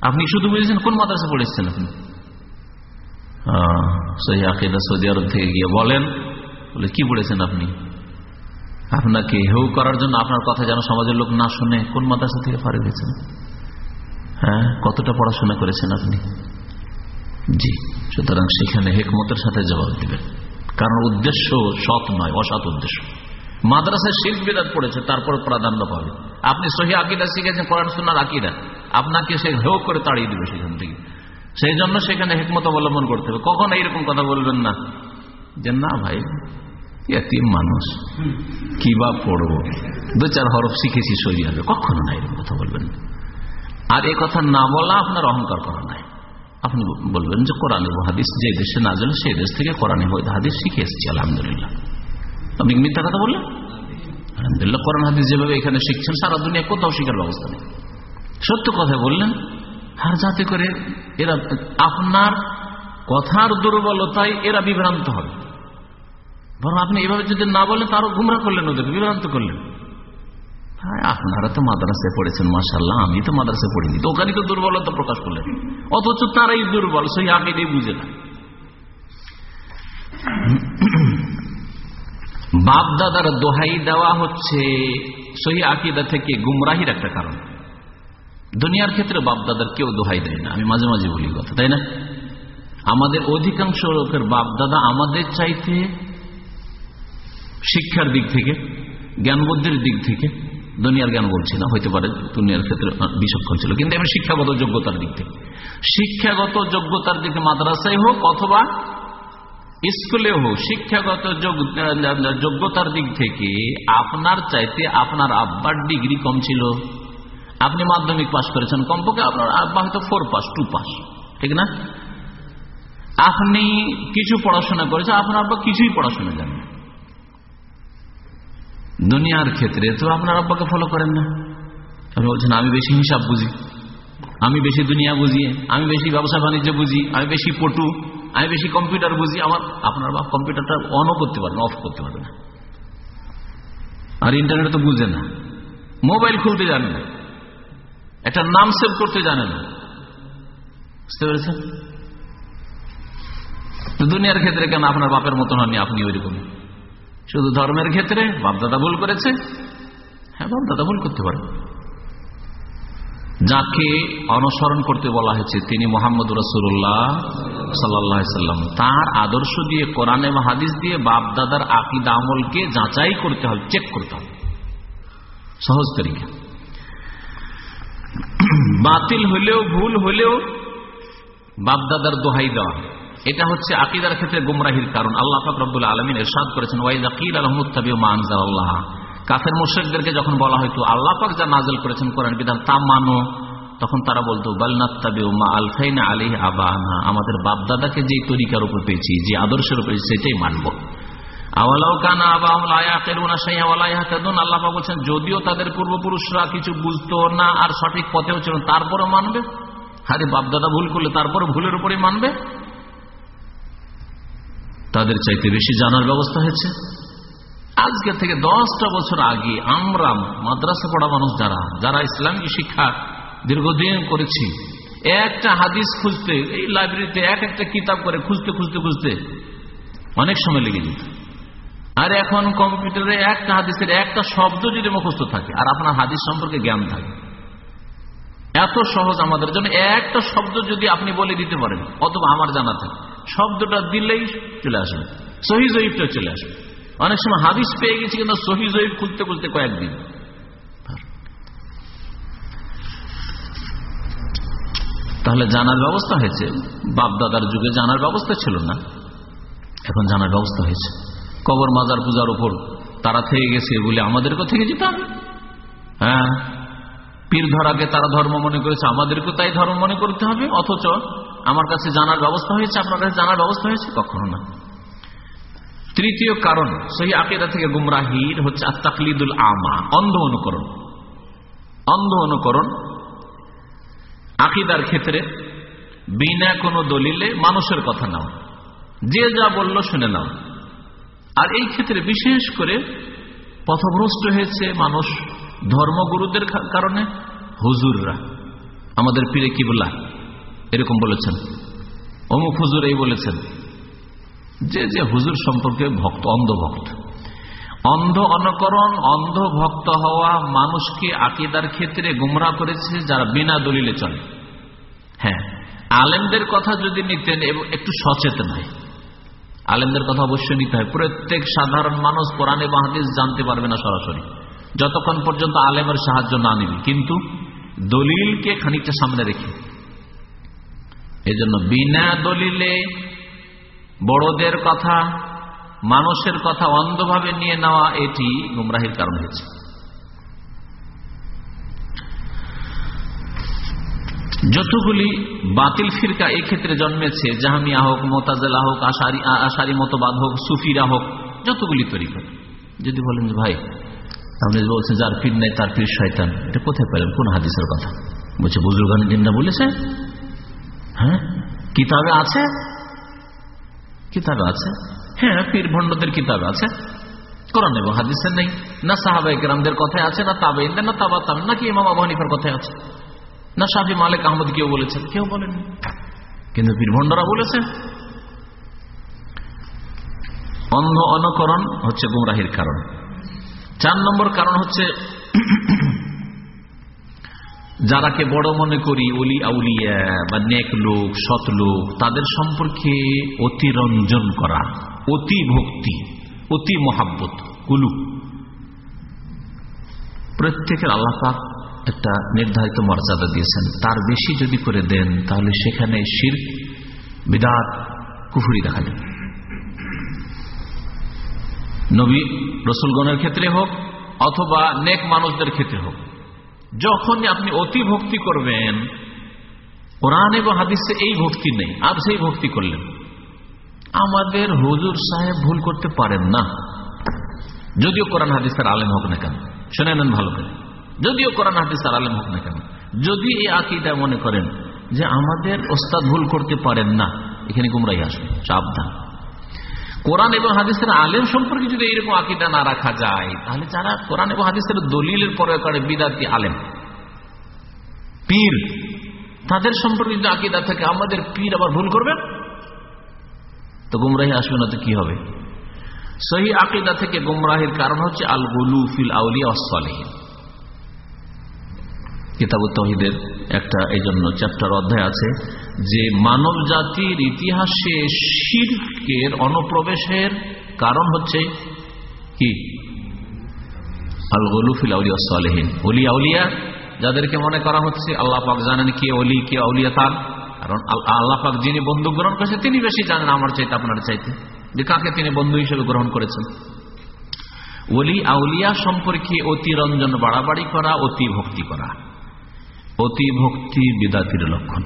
আপনি শুধু বুঝেছেন, কোন মাদ্রাসা পড়েছেন আপনি? আকিদা সৌদি আরব থেকে গিয়ে বলেন, বলে, কি বলেছেন আপনি? আপনাকে হেউ করার জন্য আপনার কথা যেন সমাজের লোক না শুনে কোন মাদ্রাসা থেকে ফারে হয়েছেন হ্যাঁ কতটা পড়াশোনা করেছেন আপনি? জি, সুতরাং সেখানে হেকমতের সাথে জবাব দিবেন। কারণ উদ্দেশ্য সৎ নয়, অসৎ উদ্দেশ্য। মাদ্রাসায় শিল্প বিরাট পড়েছে, তারপর প্রাধান্য পাবে। আপনি সহি আকিদা শিখেছেন, কোরআন সুন্নার আকিদা। আপনাকে সে হেউ করে তাড়িয়ে দিবে সেখান থেকে। সেই জন্য সেখানে হেকমত অবলম্বন করতে হবে। কখন এইরকম কথা বলবেন না যে, না ভাই মানুষ। কি বা পড়ব? দু চার হরফ শিখেছি সহি হবে। কখনো না এরকম কথা বলবেন। আর এ কথা না বলা আপনার অহংকার করা নাই। আপনি বলবেন যে, কোরআন হাদিস যে দেশে না জানে সেই দেশ থেকে কোরআন হাদিস শিখে এসেছি, আলহামদুলিল্লাহ। আপনি মিথ্যা কথা বললেন? আলহামদুলিল্লাহ, কোরআন, হাদিস যেভাবে এখানে শিখছেন, সারা দুনিয়া কোথাও শিখার ব্যবস্থা নেই। সত্য কথা বললেন আর যাতে করে এরা আপনার কথার দুর্বলতায় এরা বিভ্রান্ত হবে। বরং আপনি এভাবে যদি না বলেন, তারও গুমরা করলেন ওদের বিভ্রান্ত করলেন। আপনারা তো মাদ্রাসায় পড়েছেন মাসাল্লাহ আমি তো মাদ্রাসায় পড়িনি। তো ওখানে তো দুর্বলতা প্রকাশ করলেন। অথচ তারাই দুর্বল, সেই আকিদেই বুঝে না। বাপ দাদার দোহাই দেওয়া হচ্ছে সহি আকিদা থেকে গুমরাহির একটা কারণ। দুনিয়ার ক্ষেত্রে বাপ দাদার কেউ দোহাই দেয় না। আমি মাঝে মাঝে বলি কথা, তাই না? আমাদের অধিকাংশ লোকের বাপ দাদা আমাদের চাইতে শিক্ষার দিক থেকে জ্ঞান বুদ্ধির দিক থেকে দুনিয়ার জ্ঞান বলছি না, হইতে পারে দুনিয়ার ক্ষেত্রে বিচক্ষণ ছিল, কিন্তু আমি শিক্ষাগত যোগ্যতার দিক থেকে। শিক্ষাগত যোগ্যতার দিকে মাদ্রাসায় হোক অথবা স্কুলে হোক, শিক্ষাগত যোগ্যতার দিক থেকে আপনার চাইতে আপনার আব্বার ডিগ্রি কম ছিল। আপনি মাধ্যমিক পাশ করেছেন কমপক্ষে আপনার হয়তো ফোর পাস টু পাস ঠিক না? আপনি কিছু পড়াশোনা করেছেন, আপনার আব্বা কিছুই পড়াশোনা জানেন দুনিয়ার ক্ষেত্রে তো আপনার আব্বাকে ফলো করেন না। আপনি বলছেন, আমি বেশি হিসাব বুঝি, আমি বেশি দুনিয়া বুঝি, আমি বেশি ব্যবসা বাণিজ্য বুঝি, আমি বেশি পটু, আমি বেশি কম্পিউটার বুঝি, আমার, আপনার বাপ কম্পিউটারটা অনও করতে পারে না অফ করতে পারবে না। আর ইন্টারনেট তো বুঝে না মোবাইল খুলতে জানে না। একটা নাম সেভ করতে জানে না। বুঝতে পেরেছেন? দুনিয়ার ক্ষেত্রে কেন আপনার বাপের মতন হননি? আপনি ওইরকম। শুধু ধর্মের ক্ষেত্রে বাপদাদা ভুল করেছে। হ্যাঁ বাপদাদা ভুল করতে পারে। যাকে অনুসরণ করতে বলা হয়েছে তিনি মোহাম্মদ রসুল্লাহ সাল্লাম। তার আদর্শ দিয়ে, কোরআন হাদিস দিয়ে বাপদাদার আকিদ আমলকে যাচাই করতে হবে, চেক করতে হবে। সহজ তরিকা। *clears throat* বাতিল হলেও, ভুল হলেও বাপদাদার দোহাই দেওয়া এটা হচ্ছে আকিদার ক্ষেত্রে গুমরাহির কারণ। আল্লাহ ফাকরুল আলমিন এরশাদ করেছেন ওয়াইজ আকিল আলহমুত্তাবি মানজার আল্লাহ কাফের মুর্শেকদেরকে যখন বলা হয়তো আল্লাহ পাক যা নাজল করেছেন কোরআন বিধান তা মানো, তখন তারা বলতো বালনাত্তাবি আলী আবানা। আমাদের বাপদাদাকে যে তরিকার উপর পেয়েছি, যে আদর্শের উপর সেটাই মানবো। বলছেন, যদিও তাদের পূর্বপুরুষরা কিছু বুঝতো না আর সঠিক পথেও ছিল তারপরে মানবে? আরে বাপদাদা ভুল করলে তারপরে ভুলের উপরে মানবে? তাদের চাইতে বেশি জানার ব্যবস্থা হয়েছে। আজকে থেকে দশটা বছর আগে আমরা মাদ্রাসা পড়া মানুষ যারা যারা ইসলামী শিক্ষা দীর্ঘদিন করেছি, একটা হাদিস খুঁজতে, এই লাইব্রেরিতে এক একটা কিতাব করে খুঁজতে খুঁজতে খুঁজতে অনেক সময় লেগে যেত। আর এখন কম্পিউটারে একটা হাদিসের একটা শব্দ যদি মুখস্থ থাকে, আর আপনার হাদিস সম্পর্কে জ্ঞান থাকে। এত সহজ আমাদের জন্য একটা শব্দ যদি আপনি বলে দিতে পারেন, অথবা আমার জানা থাকে, শব্দটা দিলেই চলে আসবে, সহি জয়ীফটা চলে আসবে। অনেক সময় হাদিস পেয়ে গেছি কিন্তু সহি জয়ীফ খুলতে খুলতে কয়েকদিন। তাহলে জানার ব্যবস্থা হয়েছে। বাপ দাদার যুগে জানার ব্যবস্থা ছিল না, এখন জানার ব্যবস্থা হয়েছে। কবর মাজার পূজার উপর তারা থেকে গেছে বলে আমাদেরকেও থেকে যেতে হবে হ্যাঁ। পীর ধরাকে তারা ধর্ম মনে করেছে, আমাদেরকেও তাই ধর্ম মনে করতে হবে, অথচ আমার কাছে জানার ব্যবস্থা হয়েছে, আপনার কাছে জানার ব্যবস্থা হয়েছে? কখনো না। তৃতীয় কারণ, সেই আকিদা থেকে গুমরাহির হচ্ছে আত্মাকলিদুল আমা, অন্ধ অনুকরণ। অন্ধ অনুকরণ আকিদার ক্ষেত্রে বিনা কোনো দলিলে মানুষের কথা নাও। যে যা বলল শুনে নাও। আর এই ক্ষেত্রে বিশেষ করে পথভ্রষ্ট হয়েছে মানুষ ধর্মগুরুদের কারণে হুজুররা। আমাদের পীরে কিবলা এরকম বলেছেন। অমুক হুজুর এই বলেছেন যে যে হুজুর সম্পর্কে ভক্ত, অন্ধভক্ত। অন্ধ অনুকরণ, অন্ধ ভক্ত হওয়া মানুষকে আকিদার ক্ষেত্রে গুমরা করেছে যারা বিনা দলিলে চলে? হ্যাঁ আলেমদের কথা যদি নিতেন একটু সচেতন হয়। আলেমদের কথা অবশ্যই নিতে হয়। প্রত্যেক সাধারণ মানুষ কোরআনে বাহাদিস জানতে পারবে না সরাসরি। যতক্ষণ পর্যন্ত আলেমের সাহায্য না নিবি। কিন্তু দলিলকে খানিকটা সামনে রেখে। এজন্য বিনা দলিলে বড়দের কথা, মানুষের কথা অন্ধভাবে নিয়ে নেওয়া এটি গুমরাহির কারণ হয়েছে। যতগুলি বাতিল ফিরকা ক্ষেত্রে জন্মেছে, জাহামিয়া হোক, মোতাজেলা হোক, আশারি আশারি মতবাদ হোক, সুফিরা হোক, যতগুলি তৈরি তরিকা। যদি বলেন যে, ভাই, আপনি বলছেন যার পীর নেই, তার পীর শয়তান, এটা কোথায় পেলেন? কোন হাদিসের কথা? বলছে বুজুর্গান দিনটা বলেছে? হ্যাঁ? কিতাবে আছে? কিতাবে আছে? হ্যাঁ পীর ভণ্ডদের কিতাবে আছে। কোরআন এবং হাদিসের নেই। না সাহাবাই গ্রামদের কথায় আছে, না তাবেইনদের না তাবা তাম নাকি ইমাম আবু হানিফার কথায় আছে? না শাফি মালিক আহমদ কেউ বলেছেন? কেউ বলেননি। কিন্তু পীর ভণ্ডরা বলেছে অন্ধ অনুকরণ হচ্ছে গুমরাহির কারণ। চার নম্বর কারণ হচ্ছে, যারাকে বড় মনে করি অলি আউলিয়া বা নেক লোক, সৎ লোক, তাদের সম্পর্কে অতিরঞ্জন করা, অতি ভক্তি, অতি মহাব্বত, কুলু। প্রত্যেকের আল্লাপাক একটা নির্ধারিত মর্যাদা দিয়েছেন। তার বেশি যদি করে দেন, তাহলে সেখানে শির বিদাত, কুফুরি দেখা যাবে নবী রসুলগণের ক্ষেত্রে হোক, অথবা নেক মানুষদের ক্ষেত্রে হোক, যখনই আপনি অতি ভক্তি করবেন, কোরআন এবং হাদিসে এই ভক্তি নেই, আর সেই ভক্তি করলেন। আমাদের হুজুর সাহেব ভুল করতে পারেন না। যদিও কোরআন হাদিসের আলেম হোক না কেন, শুনে নেন ভালো করে। যদিও কোরআন হাদিসের আলেম হোক না কেন, যদি এই আকিদা মনে করেন যে আমাদের ওস্তাদ ভুল করতে পারেন না, এখানে গুমরাই আসবে, সাবধান। কোরআন এবং হাদিসের আলেম সম্পর্কে যদি এইরকম আকিদা না রাখা যায়, তাহলে যারা কোরআন এবং হাদিসের দলিলের পরে করে বিদাতি আলেম, পীর, তাদের সম্পর্কে যদি আকিদা থাকে, আমাদের পীর আবার ভুল করবেন তো গুমরাহি আসবে না তো কি হবে? সহি আকিদা থেকে গুমরাহির কারণ হচ্ছে আল গুলু ফিল আউলিয়া অসলেহীন কিতাব তহিদের একটা এই জন্য চ্যাপ্টার অধ্যায় আছে, যে মানব জাতির ইতিহাসে শির্কের অনুপ্রবেশের কারণ হচ্ছে কি? যাদেরকে মনে করা হচ্ছে আল্লাহ পাক জানেন কে অলি কে আউলিয়া তার। কারণ আল্লাহ পাক যিনি বন্ধু গ্রহণ করেছেন তিনি বেশি জানেন আমার চাইতে, আপনার চাইতে। যে কাকে তিনি বন্ধু হিসেবে গ্রহণ করেছেন। অলি আউলিয়া সম্পর্কে অতিরঞ্জন বাড়াবাড়ি করা, অতি ভক্তি করা। অতি ভক্তি বিদাতির লক্ষণ।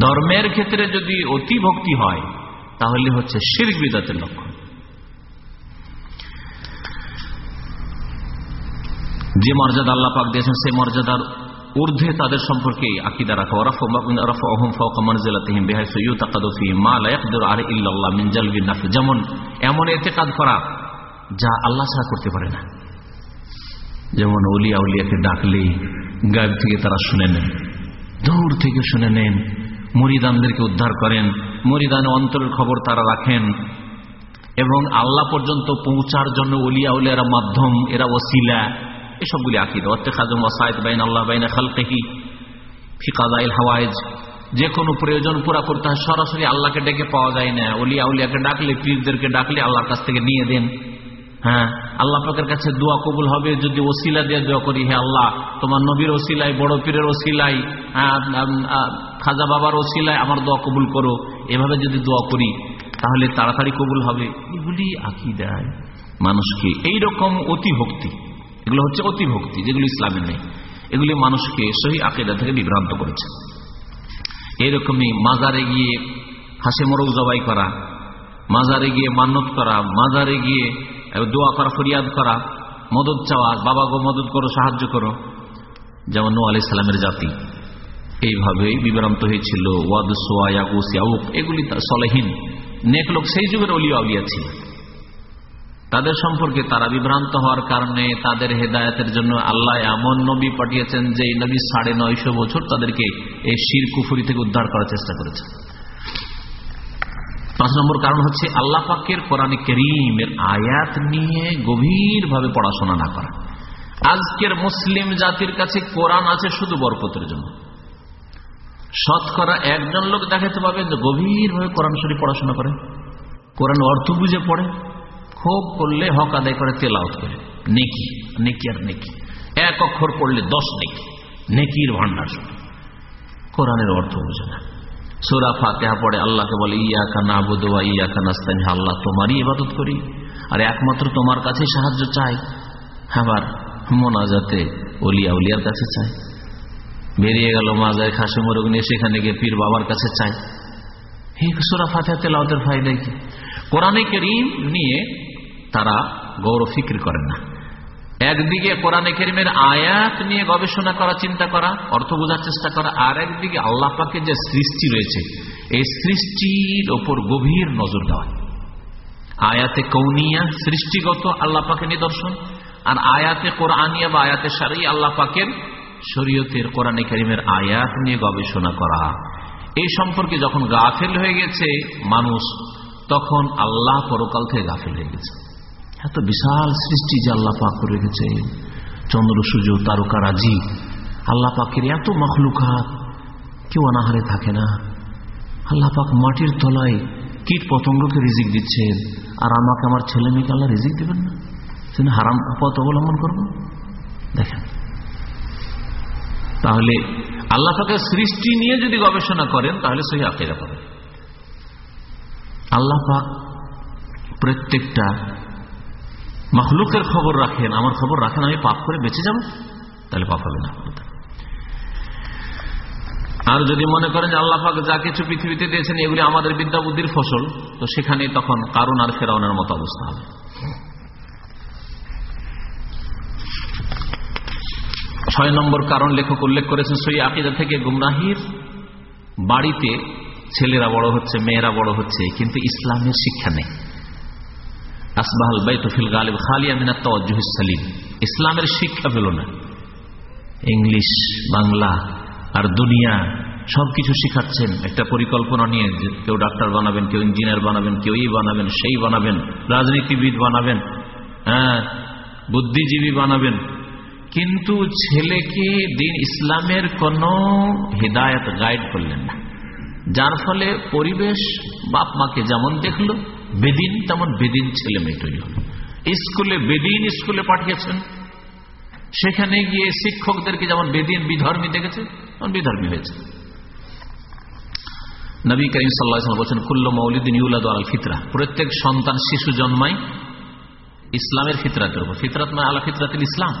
ধর্মের ক্ষেত্রে যদি অতি ভক্তি হয়, তাহলে হচ্ছে শির বিদাতের লক্ষণ। যে মর্যাদা আল্লাহ পাক দিয়েছেন, সেই মর্যাদার ঊর্ধ্বে তাদের সম্পর্কে রাখা। যেমন এমন এতে কাজ করা যা আল্লাহ ছাড়া করতে পারে না। যেমন উলিয়া উলিয়াকে ডাকলে গায়েব থেকে তারা শুনে নেন। দূর থেকে শুনে নেন। মরিদানদেরকে উদ্ধার করেন। মরিদানে অন্তরের খবর তারা রাখেন। এবং আল্লাহ পর্যন্ত পৌঁছার জন্য উলিয়া উলিয়ারা মাধ্যম, এরা ওসিলা। এসবগুলি আকিদ। অত্তেখাজম ওসায়দ বাইন আল্লাহ বাইনা খালকেহি ফিকাদাইল হাওয়াইজ। যে কোনো প্রয়োজন পুরা করতে হয়। সরাসরি আল্লাহকে ডেকে পাওয়া যায় না। উলিয়া উলিয়াকে ডাকলে পীরদেরকে ডাকলে আল্লাহর কাছ থেকে নিয়ে দেন। হ্যাঁ আল্লাহ পাকের কাছে দোয়া কবুল হবে, যদি ওসিলা দিয়ে দোয়া করি, হে আল্লাহ, তোমার নবীর ওসিলাই বড় পীরের ওসিলাই খাজা বাবার ওসিলায় আমার দোয়া কবুল করো। এভাবে যদি দোয়া করি, তাহলে তাড়াতাড়ি কবুল হবে। এগুলি আঁকি দেয় মানুষকে এইরকম অতি ভক্তি এগুলো হচ্ছে অতি ভক্তি যেগুলো ইসলামের নেই, এগুলি মানুষকে সহি আকিদা থেকে বিভ্রান্ত করেছে। এইরকমই মাজারে গিয়ে হাসে মরক জবাই করা, মাজারে গিয়ে মান্নত করা, মাজারে গিয়ে দোয়া করা, ফরিয়াদ করা মদত চাওয়া, বাবা গো মদত করো, সাহায্য করো। যেমন নো আলি সালামের জাতি, এইভাবেই বিভ্রান্ত হয়েছিল। ওয়াদ সোয়াউক, এগুলি সলেহীন, নেক লোক সেই যুগের অলিয়া ছিল। তাদের সম্পর্কে তারা বিভ্রান্ত হওয়ার কারণে তাদের হেদায়তের জন্য আল্লাহ এমন নবী পাঠিয়েছেন যে এই নবী সাড়ে নয়শো বছর তাদেরকে এই শির কুফুরি থেকে উদ্ধার করার চেষ্টা করেছে পাঁচ নম্বর কারণ হচ্ছে আল্লাহ পাকের কোরআন করিমের আয়াত নিয়ে গভীরভাবে পড়াশোনা না করা। আজকের মুসলিম জাতির কাছে কোরআন আছে শুধু বরকতের জন্য। শতকরা একজন লোক দেখাতে পাবে যে গভীরভাবে কোরআন শরীফ পড়াশোনা করে। কোরআন অর্থ বুঝে পড়ে। খুব করলে হক আদায় করে তেলাওত করে। নেকি নেকি আর নেকি। এক অক্ষর পড়লে দশ নেকি। নেকির ভান্ডার কোরআনের অর্থ বুঝে না। সুরা ফাতেহা পড়ে আল্লাহকে বলে ইয়া খানা বুধুয়া ইয়া খানাস্তানি আল্লাহ, তোমারই ইবাদত করি। আর একমাত্র তোমার কাছে সাহায্য চাই। আবার মোনাজাতে অলিয়া উলিয়ার কাছে চাই। বেরিয়ে গেল মাজায় খাসি মোরগ নিয়ে সেখানে গিয়ে পীর বাবার কাছে চাই। সুরা ফাতেহা তেলাওতের ফায়দায় কি? কোরআনে করিম নিয়ে তারা গৌরব ফিক্র করেন না। একদিকে কোরআনে করিমের আয়াত নিয়ে গবেষণা করা, চিন্তা করা, অর্থ বোঝার চেষ্টা করা, আর একদিকে আল্লাহ পাকের যে সৃষ্টি রয়েছে, এই সৃষ্টির ওপর গভীর নজর দেওয়া। আয়াতে কৌনিয়া, সৃষ্টিগত আল্লাহ পাকের নিদর্শন, আর আয়াতে কোরআনিয়া বা আয়াতে সারি আল্লাহ পাকের শরীয়তের কোরআনে করিমের আয়াত নিয়ে গবেষণা করা। এই সম্পর্কে যখন গাফেল হয়ে গেছে মানুষ, তখন আল্লাহ পরকাল থেকে গাফেল হয়ে গেছে। এত বিশাল সৃষ্টি যে আল্লাহ পাক করে রেখেছে। চন্দ্র, সূর্য, তারকা, রাজি। আল্লাহ পাকের এত মখলুকাত, কেউ অনাহারে থাকে না। আল্লাহ পাক মাটির তলায় কীট পতঙ্গকে রিজিক দিচ্ছেন আর আমাকে আমার ছেলে মেয়েকে আল্লাহ রিজিক দেবেন না? তিনি হারাম পথ অবলম্বন করব। দেখেন। তাহলে আল্লাহ পাকের সৃষ্টি নিয়ে যদি গবেষণা করেন, তাহলে সেই আকেরা পাবেন। আল্লাহ পাক প্রত্যেকটা মখলুকের খবর রাখেন, আমার খবর রাখেন, আমি পাপ করে বেঁচে যাব? তাহলে পাপ হবে না। আর যদি মনে করেন যে আল্লাহ পাক যা কিছু পৃথিবীতে দিয়েছেন, এগুলি আমাদের বিদ্যা বুদ্ধির ফসল, তো সেখানে তখন কারণ আর ফেরাউনের মতো অবস্থা হবে। ছয় নম্বর কারণ লেখক উল্লেখ করেছেন, সই আকিদা থেকে গুমরাহির বাড়িতে ছেলেরা বড় হচ্ছে, মেয়েরা বড় হচ্ছে, কিন্তু ইসলামের শিক্ষা নেই। ইসলামের শিক্ষা পেল না। ইংলিশ, বাংলা আর দুনিয়া সবকিছু শিখাচ্ছেন। একটা পরিকল্পনা নিয়ে কেউ ডাক্তার বানাবেন, কেউ ইঞ্জিনিয়ার বানাবেন কেউ এই বানাবেন, সেই বানাবেন। রাজনীতিবিদ বানাবেন হ্যাঁ বুদ্ধিজীবী বানাবেন। কিন্তু ছেলেকে দিন ইসলামের কোন হৃদায়ত গাইড করলেন না। যার ফলে পরিবেশ বাপ মাকে যেমন দেখল বেদিন তেমন বেদিন ছেলে মেয়ে তৈরি হল। স্কুলে বেদিন স্কুলে পাঠিয়েছেন। সেখানে গিয়ে শিক্ষকদেরকে যেমন বেদিন বিধর্মী দেখেছে, তেমন বিধর্মী হয়েছে। নবী করিম সাল্লাহ বলছেন, কুল্ল মৌলিদিন ইউলাদ আল ফিতরা। প্রত্যেক সন্তান শিশু জন্মায় ইসলামের ফিতরাতের উপর। ফিতরাত নয় আলা ফিতরাতুল ইসলাম।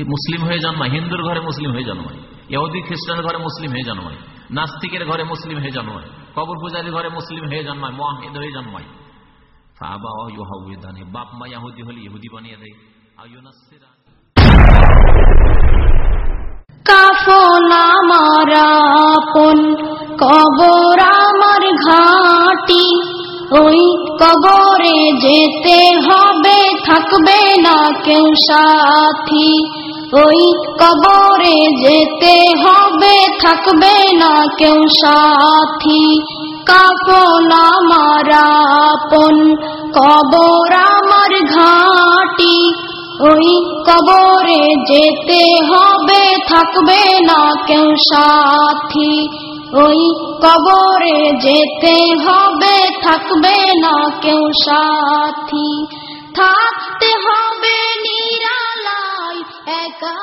মুসলিম হয়ে জন্মায়? হিন্দুর ঘরে মুসলিম হয়ে জন্মায়। ইহুদি খ্রিস্টানের ঘরে মুসলিম হয়ে জন্মায়। নাস্তিকের ঘরে মুসলিম হয়ে জন্মায়। কবর পূজারীর ঘরে মুসলিম হয়ে জন্মায়। মহাহিদ হয়ে জন্মায়। বাপ মা ইহুদি হলে কবর আমার ঘাটি। ওই কবরে যেতে হবে, থাকবে না কেউ সাথী। ওই কবরে যেতে হবে, থাকবে না কেউ সাথী। কাপন আমার কবর আমার ঘাটি ওই কবরে যেতে হবে থাকবে না কেউ সাথী ওই কবরে যেতে হবে থাকবে না কেউ সাথী থাকতে হবে নিরালায় একা